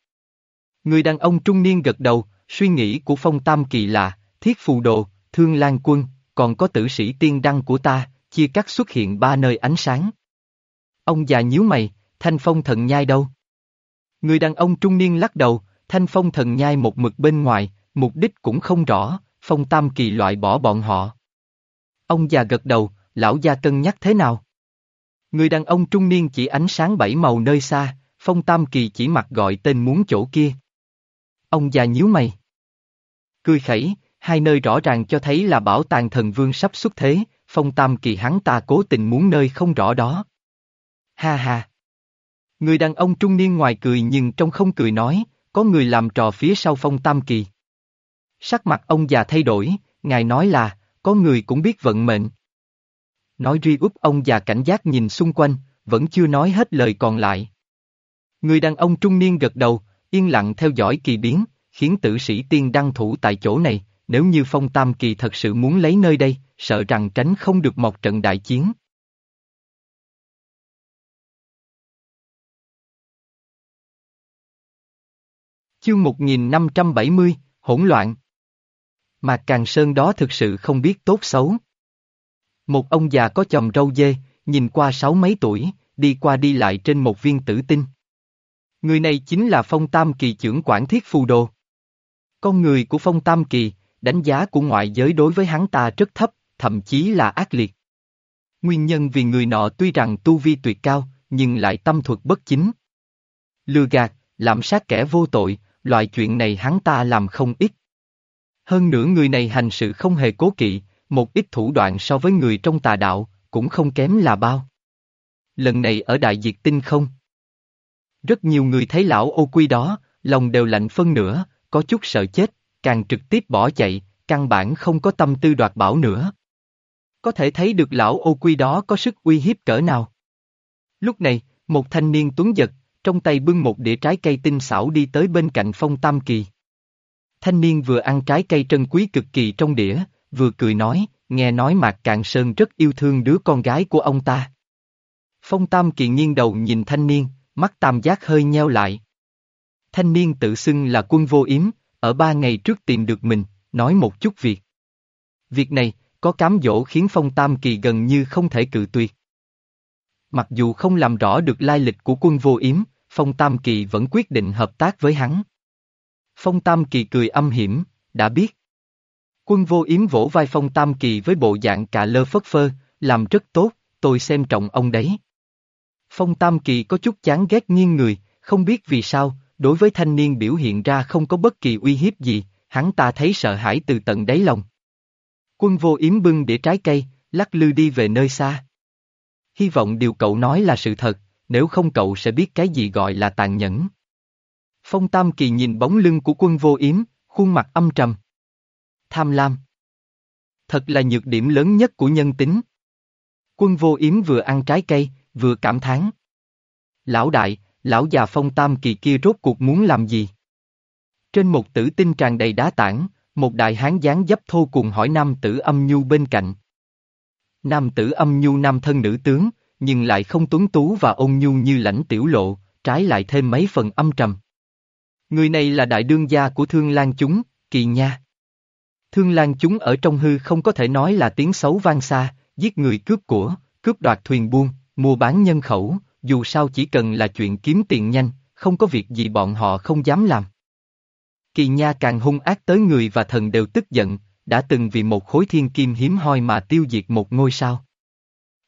Người đàn ông trung niên gật đầu, suy nghĩ của phong tam kỳ là, thiết phù đồ, thương lan quân, còn có tử sĩ tiên đăng của ta, chia cắt xuất hiện ba nơi ánh sáng. Ông già nhíu mày, thanh phong thần nhai đâu? Người đàn ông trung niên lắc đầu, thanh phong thần nhai một mực bên ngoài, mục đích cũng không rõ, phong tam kỳ loại bỏ bọn họ. Ông già gật đầu, lão gia cân nhắc thế nào? Người đàn ông trung niên chỉ ánh sáng bảy màu nơi xa, phong tam kỳ chỉ mặc gọi tên muốn chỗ kia. Ông già nhíu mày. Cười khẩy, hai nơi rõ ràng cho thấy là bảo tàng thần vương sắp xuất thế, phong tam kỳ hắn ta cố tình muốn nơi không rõ đó. Ha ha. Người đàn ông trung niên ngoài cười nhưng trong không cười nói, có người làm trò phía sau phong tam kỳ. Sắc mặt ông già thay đổi, ngài nói là, có người cũng biết vận mệnh. Nói ri úp ông già cảnh giác nhìn xung quanh, vẫn chưa nói hết lời còn lại. Người đàn ông trung niên gật đầu, yên lặng theo dõi kỳ biến, khiến tử sĩ tiên đăng thủ tại chỗ này, nếu như phong tam kỳ thật sự muốn lấy nơi đây, sợ rằng tránh không được một trận đại chiến. Chương 1570, hỗn loạn. Mà Càng Sơn đó thực sự không biết tốt xấu. Một ông già có chồng râu dê, nhìn qua sáu mấy tuổi, đi qua đi lại trên một viên tử tinh. Người này chính là Phong Tam Kỳ trưởng quản thiết phù đồ. Con người của Phong Tam Kỳ, đánh giá của ngoại giới đối với hắn ta rất thấp, thậm chí là ác liệt. Nguyên nhân vì người nọ tuy rằng tu vi tuyệt cao, nhưng lại tâm thuật bất chính. Lừa gạt, lạm sát kẻ vô tội, loại chuyện này hắn ta làm không ít. Hơn nữa người này hành sự không hề cố kỵ, một ít thủ đoạn so với người trong tà đạo, cũng không kém là bao. Lần này ở Đại Diệt Tinh không? Rất nhiều người thấy lão ô quy đó, lòng đều lạnh phân nửa, có chút sợ chết, càng trực tiếp bỏ chạy, căn bản không có tâm tư đoạt bảo nữa. Có thể thấy được lão ô quy đó có sức uy hiếp cỡ nào. Lúc này, một thanh niên tuấn giật, trong tay bưng một đĩa trái cây tinh xảo đi tới bên cạnh phong tam kỳ. Thanh niên vừa ăn trái cây trân quý cực kỳ trong đĩa, vừa cười nói, nghe nói Mạc Cạn Sơn rất yêu thương đứa con gái của ông ta. Phong Tam Kỳ nghiêng đầu nhìn thanh niên, mắt tam giác hơi nheo lại. Thanh niên tự xưng là quân vô yếm, ở ba ngày trước tìm được mình, nói một chút việc. Việc này, có cám dỗ khiến Phong Tam Kỳ gần như không thể cự tuyệt. Mặc dù không làm rõ được lai lịch của quân vô yếm, Phong Tam Kỳ vẫn quyết định hợp tác với hắn. Phong Tam Kỳ cười âm hiểm, đã biết. Quân vô yếm vỗ vai Phong Tam Kỳ với bộ dạng cà lơ phất phơ, làm rất tốt, tôi xem trọng ông đấy. Phong Tam Kỳ có chút chán ghét nghiêng người, không biết vì sao, đối với thanh niên biểu hiện ra không có bất kỳ uy hiếp gì, hắn ta thấy sợ hãi từ tận đáy lòng. Quân vô yếm bưng để trái cây, lắc lư đi về nơi xa. Hy vọng điều cậu nói là sự thật, nếu không cậu sẽ biết cái gì gọi là tàn nhẫn. Phong Tam Kỳ nhìn bóng lưng của quân vô yếm, khuôn mặt âm trầm. Tham lam. Thật là nhược điểm lớn nhất của nhân tính. Quân vô yếm vừa ăn trái cây, vừa cảm thán. Lão đại, lão già phong tam kỳ kia rốt cuộc muốn làm gì? Trên một tử tinh tràn đầy đá tảng, một đại hán dáng dấp thô cùng hỏi nam tử âm nhu bên cạnh. Nam tử âm nhu nam thân nữ tướng, nhưng lại không tuấn tú và ôn nhu như lãnh tiểu lộ, trái lại thêm mấy phần âm trầm. Người này là đại đương gia của thương lan chúng, kỳ nha. Thương lan chúng ở trong hư không có thể nói là tiếng xấu vang xa, giết người cướp của, cướp đoạt thuyền buôn, mua bán nhân khẩu, dù sao chỉ cần là chuyện kiếm tiền nhanh, không có việc gì bọn họ không dám làm. Kỳ Nha càng hung ác tới người và thần đều tức giận, đã từng vì một khối thiên kim hiếm hoi mà tiêu diệt một ngôi sao.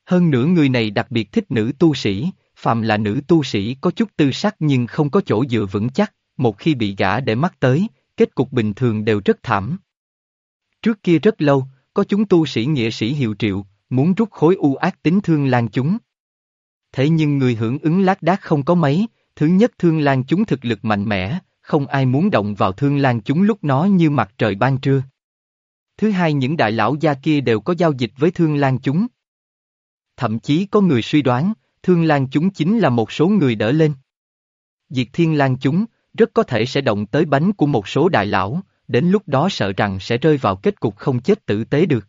Hơn nữa người này đặc biệt thích nữ tu sĩ, phàm là nữ tu sĩ có chút tư sắc nhưng không có chỗ dựa vững chắc, một khi bị gã để mắt tới, kết cục bình thường đều rất thảm. Trước kia rất lâu, có chúng tu sĩ nghĩa sĩ hiệu triệu, muốn rút khối u ác tính thương lan chúng. Thế nhưng người hưởng ứng lác đác không có mấy, thứ nhất thương lan chúng thực lực mạnh mẽ, không ai muốn động vào thương lan chúng lúc nó như mặt trời ban trưa. Thứ hai những đại lão gia kia đều có giao dịch với thương lan chúng. Thậm chí có người suy đoán, thương lan chúng chính là một số người đỡ lên. Diệt thiên lan chúng, rất có thể sẽ động tới bánh của một số đại lão, đến lúc đó sợ rằng sẽ rơi vào kết cục không chết tử tế được.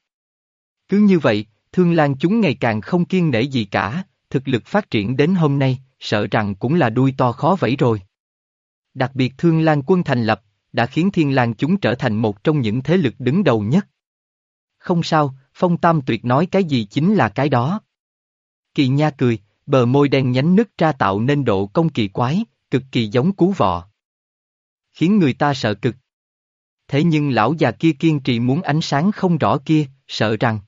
Cứ như vậy, thương lan chúng ngày càng không kiên nể gì cả, thực lực phát triển đến hôm nay, sợ rằng cũng là đuôi to khó vẫy rồi. Đặc biệt thương lan quân thành lập, đã khiến thiên lan chúng trở thành một trong những thế lực đứng đầu nhất. Không sao, phong tam tuyệt nói cái gì chính là cái đó. Kỳ nha cười, bờ môi đen nhánh nứt ra tạo nên độ công kỳ quái, cực kỳ giống cú vọ. Khiến người ta sợ cực. Thế nhưng lão già kia kiên trì muốn ánh sáng không rõ kia, sợ rằng.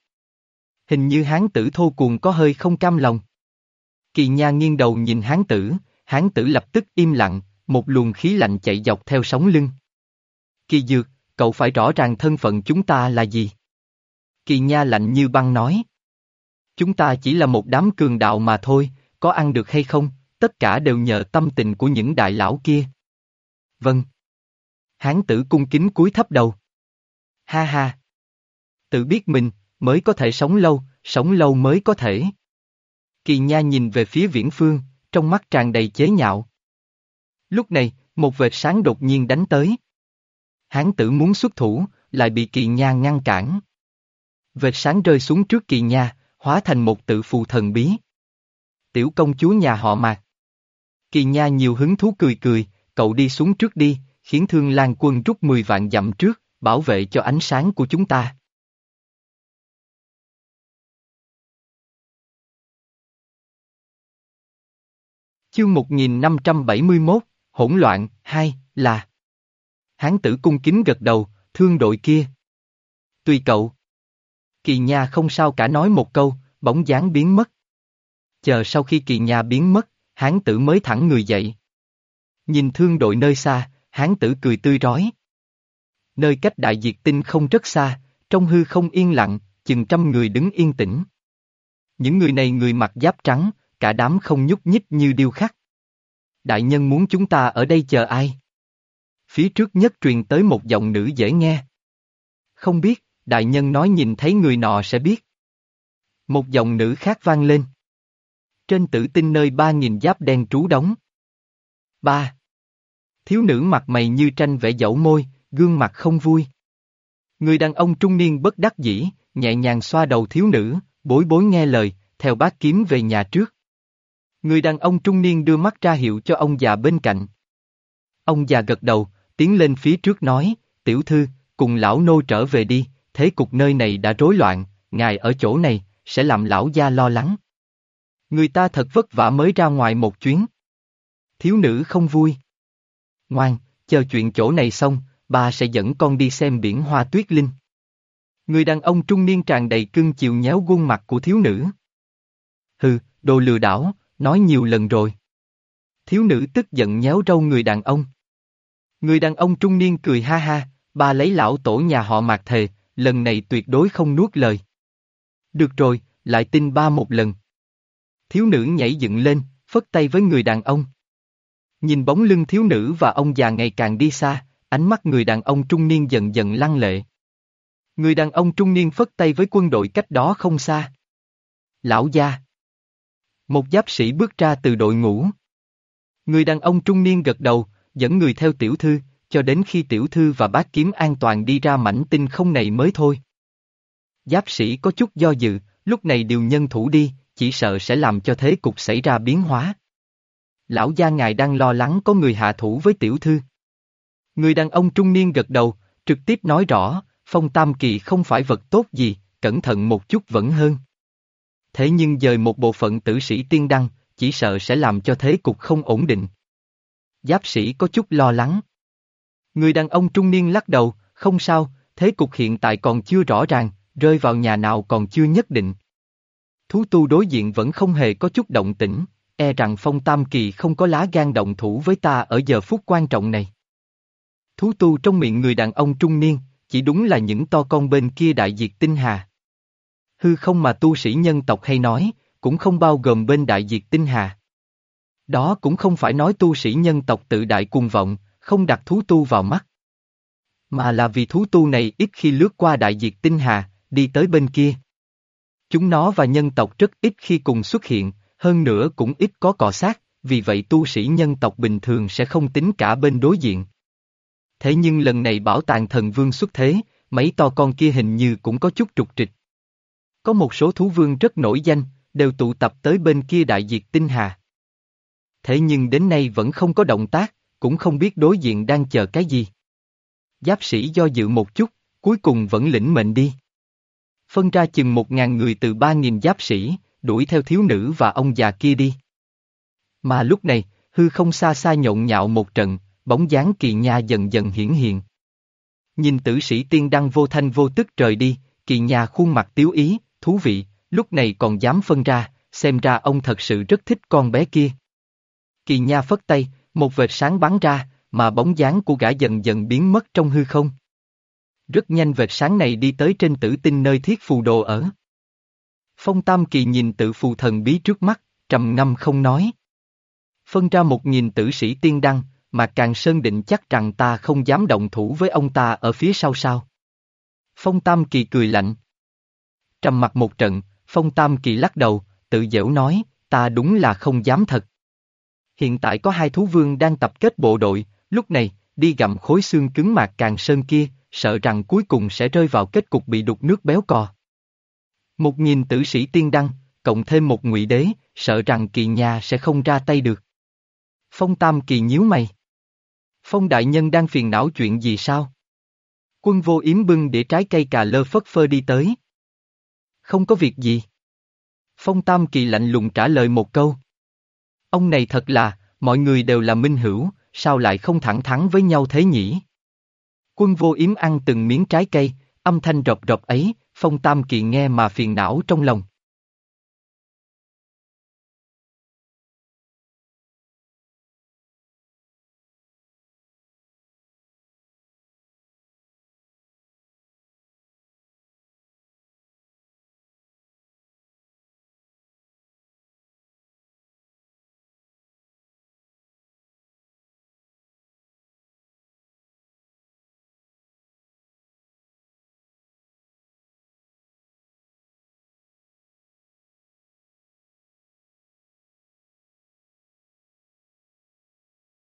Hình như hán tử thô cuồng có hơi không cam lòng. Kỳ nha nghiêng đầu nhìn hán tử, hán tử lập tức im lặng, một luồng khí lạnh chạy dọc theo sóng lưng. Kỳ dược, cậu phải rõ ràng thân phận chúng ta là gì? Kỳ nha lạnh như băng nói. Chúng ta chỉ là một đám cường đạo mà thôi, có ăn được hay không, tất cả đều nhờ tâm tình của những đại lão kia. Vâng. Hán tử cung kính cúi thấp đầu. Ha ha. Tự biết mình, mới có thể sống lâu, sống lâu mới có thể. Kỳ Nha nhìn về phía viễn phương, trong mắt tràn đầy chế nhạo. Lúc này, một vệt sáng đột nhiên đánh tới. Hán tử muốn xuất thủ, lại bị Kỳ Nha ngăn cản. Vệt sáng rơi xuống trước Kỳ Nha, hóa thành một tự phù thần bí. Tiểu công chúa nhà họ Mạc. Kỳ Nha nhiều hứng thú cười cười, cậu đi xuống trước đi, khiến Thương Lan quân rút 10 vạn dặm trước, bảo vệ cho ánh sáng của chúng ta. Chương 1571, hỗn loạn, hai, là Hán tử cung kính gật đầu, thương đội kia. Tùy cậu. Kỳ Nha không sao cả nói một câu, bóng dáng biến mất. Chờ sau khi kỳ Nha biến mất, hán tử mới thẳng người dậy. Nhìn thương đội nơi xa, hán tử cười tươi rói. Nơi cách đại diệt tinh không rất xa, trong hư không yên lặng, chừng trăm người đứng yên tĩnh. Những người này người mặc giáp trắng, cả đám không nhúc nhích như điêu khắc. Đại nhân muốn chúng ta ở đây chờ ai? Phía trước nhất truyền tới một giọng nữ dễ nghe. Không biết, đại nhân nói nhìn thấy người nọ sẽ biết. Một giọng nữ khác vang lên. Trên tử tinh nơi ba nghìn giáp đen trú đóng. Ba. Thiếu nữ mặt mày như tranh vẽ dẫu môi, gương mặt không vui. Người đàn ông trung niên bất đắc dĩ, nhẹ nhàng xoa đầu thiếu nữ, bối bối nghe lời, theo bác kiếm về nhà trước. Người đàn ông trung niên đưa mắt ra hiệu cho ông già bên cạnh. Ông già gật đầu, tiến lên phía trước nói, tiểu thư, cùng lão nô trở về đi, thế cục nơi này đã rối loạn, ngài ở chỗ này, sẽ làm lão gia lo lắng. Người ta thật vất vả mới ra ngoài một chuyến. Thiếu nữ không vui. Ngoan, chờ chuyện chỗ này xong, bà sẽ dẫn con đi xem biển hoa tuyết linh. Người đàn ông trung niên tràn đầy cưng chiều nhéo khuôn mặt của thiếu nữ. Hừ, đồ lừa đảo, nói nhiều lần rồi. Thiếu nữ tức giận nhéo râu người đàn ông. Người đàn ông trung niên cười ha ha, bà lấy lão tổ nhà họ mạc thề, lần này tuyệt đối không nuốt lời. Được rồi, lại tin ba một lần. Thiếu nữ nhảy dựng lên, phất tay với người đàn ông. Nhìn bóng lưng thiếu nữ và ông già ngày càng đi xa, ánh mắt người đàn ông trung niên dần dần lăng lệ. Người đàn ông trung niên phất tay với quân đội cách đó không xa. Lão gia. Một giáp sĩ bước ra từ đội ngũ. Người đàn ông trung niên gật đầu, dẫn người theo tiểu thư, cho đến khi tiểu thư và bác kiếm an toàn đi ra mảnh tinh không này mới thôi. Giáp sĩ có chút do dự, lúc này điều nhân thủ đi, chỉ sợ sẽ làm cho thế cục xảy ra biến hóa. Lão gia ngài đang lo lắng có người hạ thủ với tiểu thư. Người đàn ông trung niên gật đầu, trực tiếp nói rõ, phong tam kỳ không phải vật tốt gì, cẩn thận một chút vẫn hơn. Thế nhưng dời một bộ phận tử sĩ tiên đăng, chỉ sợ sẽ làm cho thế cục không ổn định. Giáp sĩ có chút lo lắng. Người đàn ông trung niên lắc đầu, không sao, Thế cục hiện tại còn chưa rõ ràng, rơi vào nhà nào còn chưa nhất định. Thú tu đối diện vẫn không hề có chút động tĩnh, e rằng phong tam kỳ không có lá gan động thủ với ta ở giờ phút quan trọng này. Thú tu trong miệng người đàn ông trung niên, chỉ đúng là những to con bên kia đại diệt tinh hà. Hư không mà tu sĩ nhân tộc hay nói, cũng không bao gồm bên đại diệt tinh hà. Đó cũng không phải nói tu sĩ nhân tộc tự đại cuồng vọng, không đặt thú tu vào mắt. Mà là vì thú tu này ít khi lướt qua đại diệt tinh hà, đi tới bên kia. Chúng nó và nhân tộc rất ít khi cùng xuất hiện, hơn nữa cũng ít có cọ sát, vì vậy tu sĩ nhân tộc bình thường sẽ không tính cả bên đối diện. Thế nhưng lần này bảo tàng thần vương xuất thế, mấy to con kia hình như cũng có chút trục trịch. Có một số thú vương rất nổi danh, đều tụ tập tới bên kia đại diệt tinh hà. Thế nhưng đến nay vẫn không có động tác, cũng không biết đối diện đang chờ cái gì. Giáp sĩ do dự một chút, cuối cùng vẫn lĩnh mệnh đi. Phân ra chừng một ngàn người từ ba nghìn giáp sĩ, đuổi theo thiếu nữ và ông già kia đi. Mà lúc này, hư không xa xa nhộn nhạo một trận, bóng dáng kỳ nha dần dần hiển hiện. Nhìn tử sĩ tiên đăng vô thanh vô tức trời đi, kỳ nha khuôn mặt tiếu ý, thú vị, lúc này còn dám phân ra, xem ra ông thật sự rất thích con bé kia. Kỳ nha phất tay, một vệt sáng bắn ra, mà bóng dáng của gã dần dần biến mất trong hư không. Rất nhanh vệt sáng này đi tới trên tử tinh nơi thiết phù đồ ở. Phong Tam Kỳ nhìn tự phù thần bí trước mắt, trầm ngâm không nói. Phân ra một nghìn tử sĩ tiên đăng, mà càng sơn định chắc rằng ta không dám động thủ với ông ta ở phía sau sao. Phong Tam Kỳ cười lạnh. Trầm mặt một trận, Phong Tam Kỳ lắc đầu, tự dễu nói, ta đúng là không dám thật. Hiện tại có hai thú vương đang tập kết bộ đội, lúc này, đi gặm khối xương cứng mạc càng sơn kia, sợ rằng cuối cùng sẽ rơi vào kết cục bị đục nước béo cò. Một nghìn tử sĩ tiên đăng, cộng thêm một ngụy đế, sợ rằng kỳ nhà sẽ không ra tay được. Phong Tam kỳ nhíu mày. Phong đại nhân đang phiền não chuyện gì sao? Quân vô yếm bưng để trái cây cà lơ phất phơ đi tới. Không có việc gì. Phong Tam kỳ lạnh lùng trả lời một câu. Ông này thật là, mọi người đều là minh hữu, sao lại không thẳng thắn với nhau thế nhỉ? Quân vô yếm ăn từng miếng trái cây, âm thanh rọc rọc ấy, Phong Tam Kỳ nghe mà phiền não trong lòng,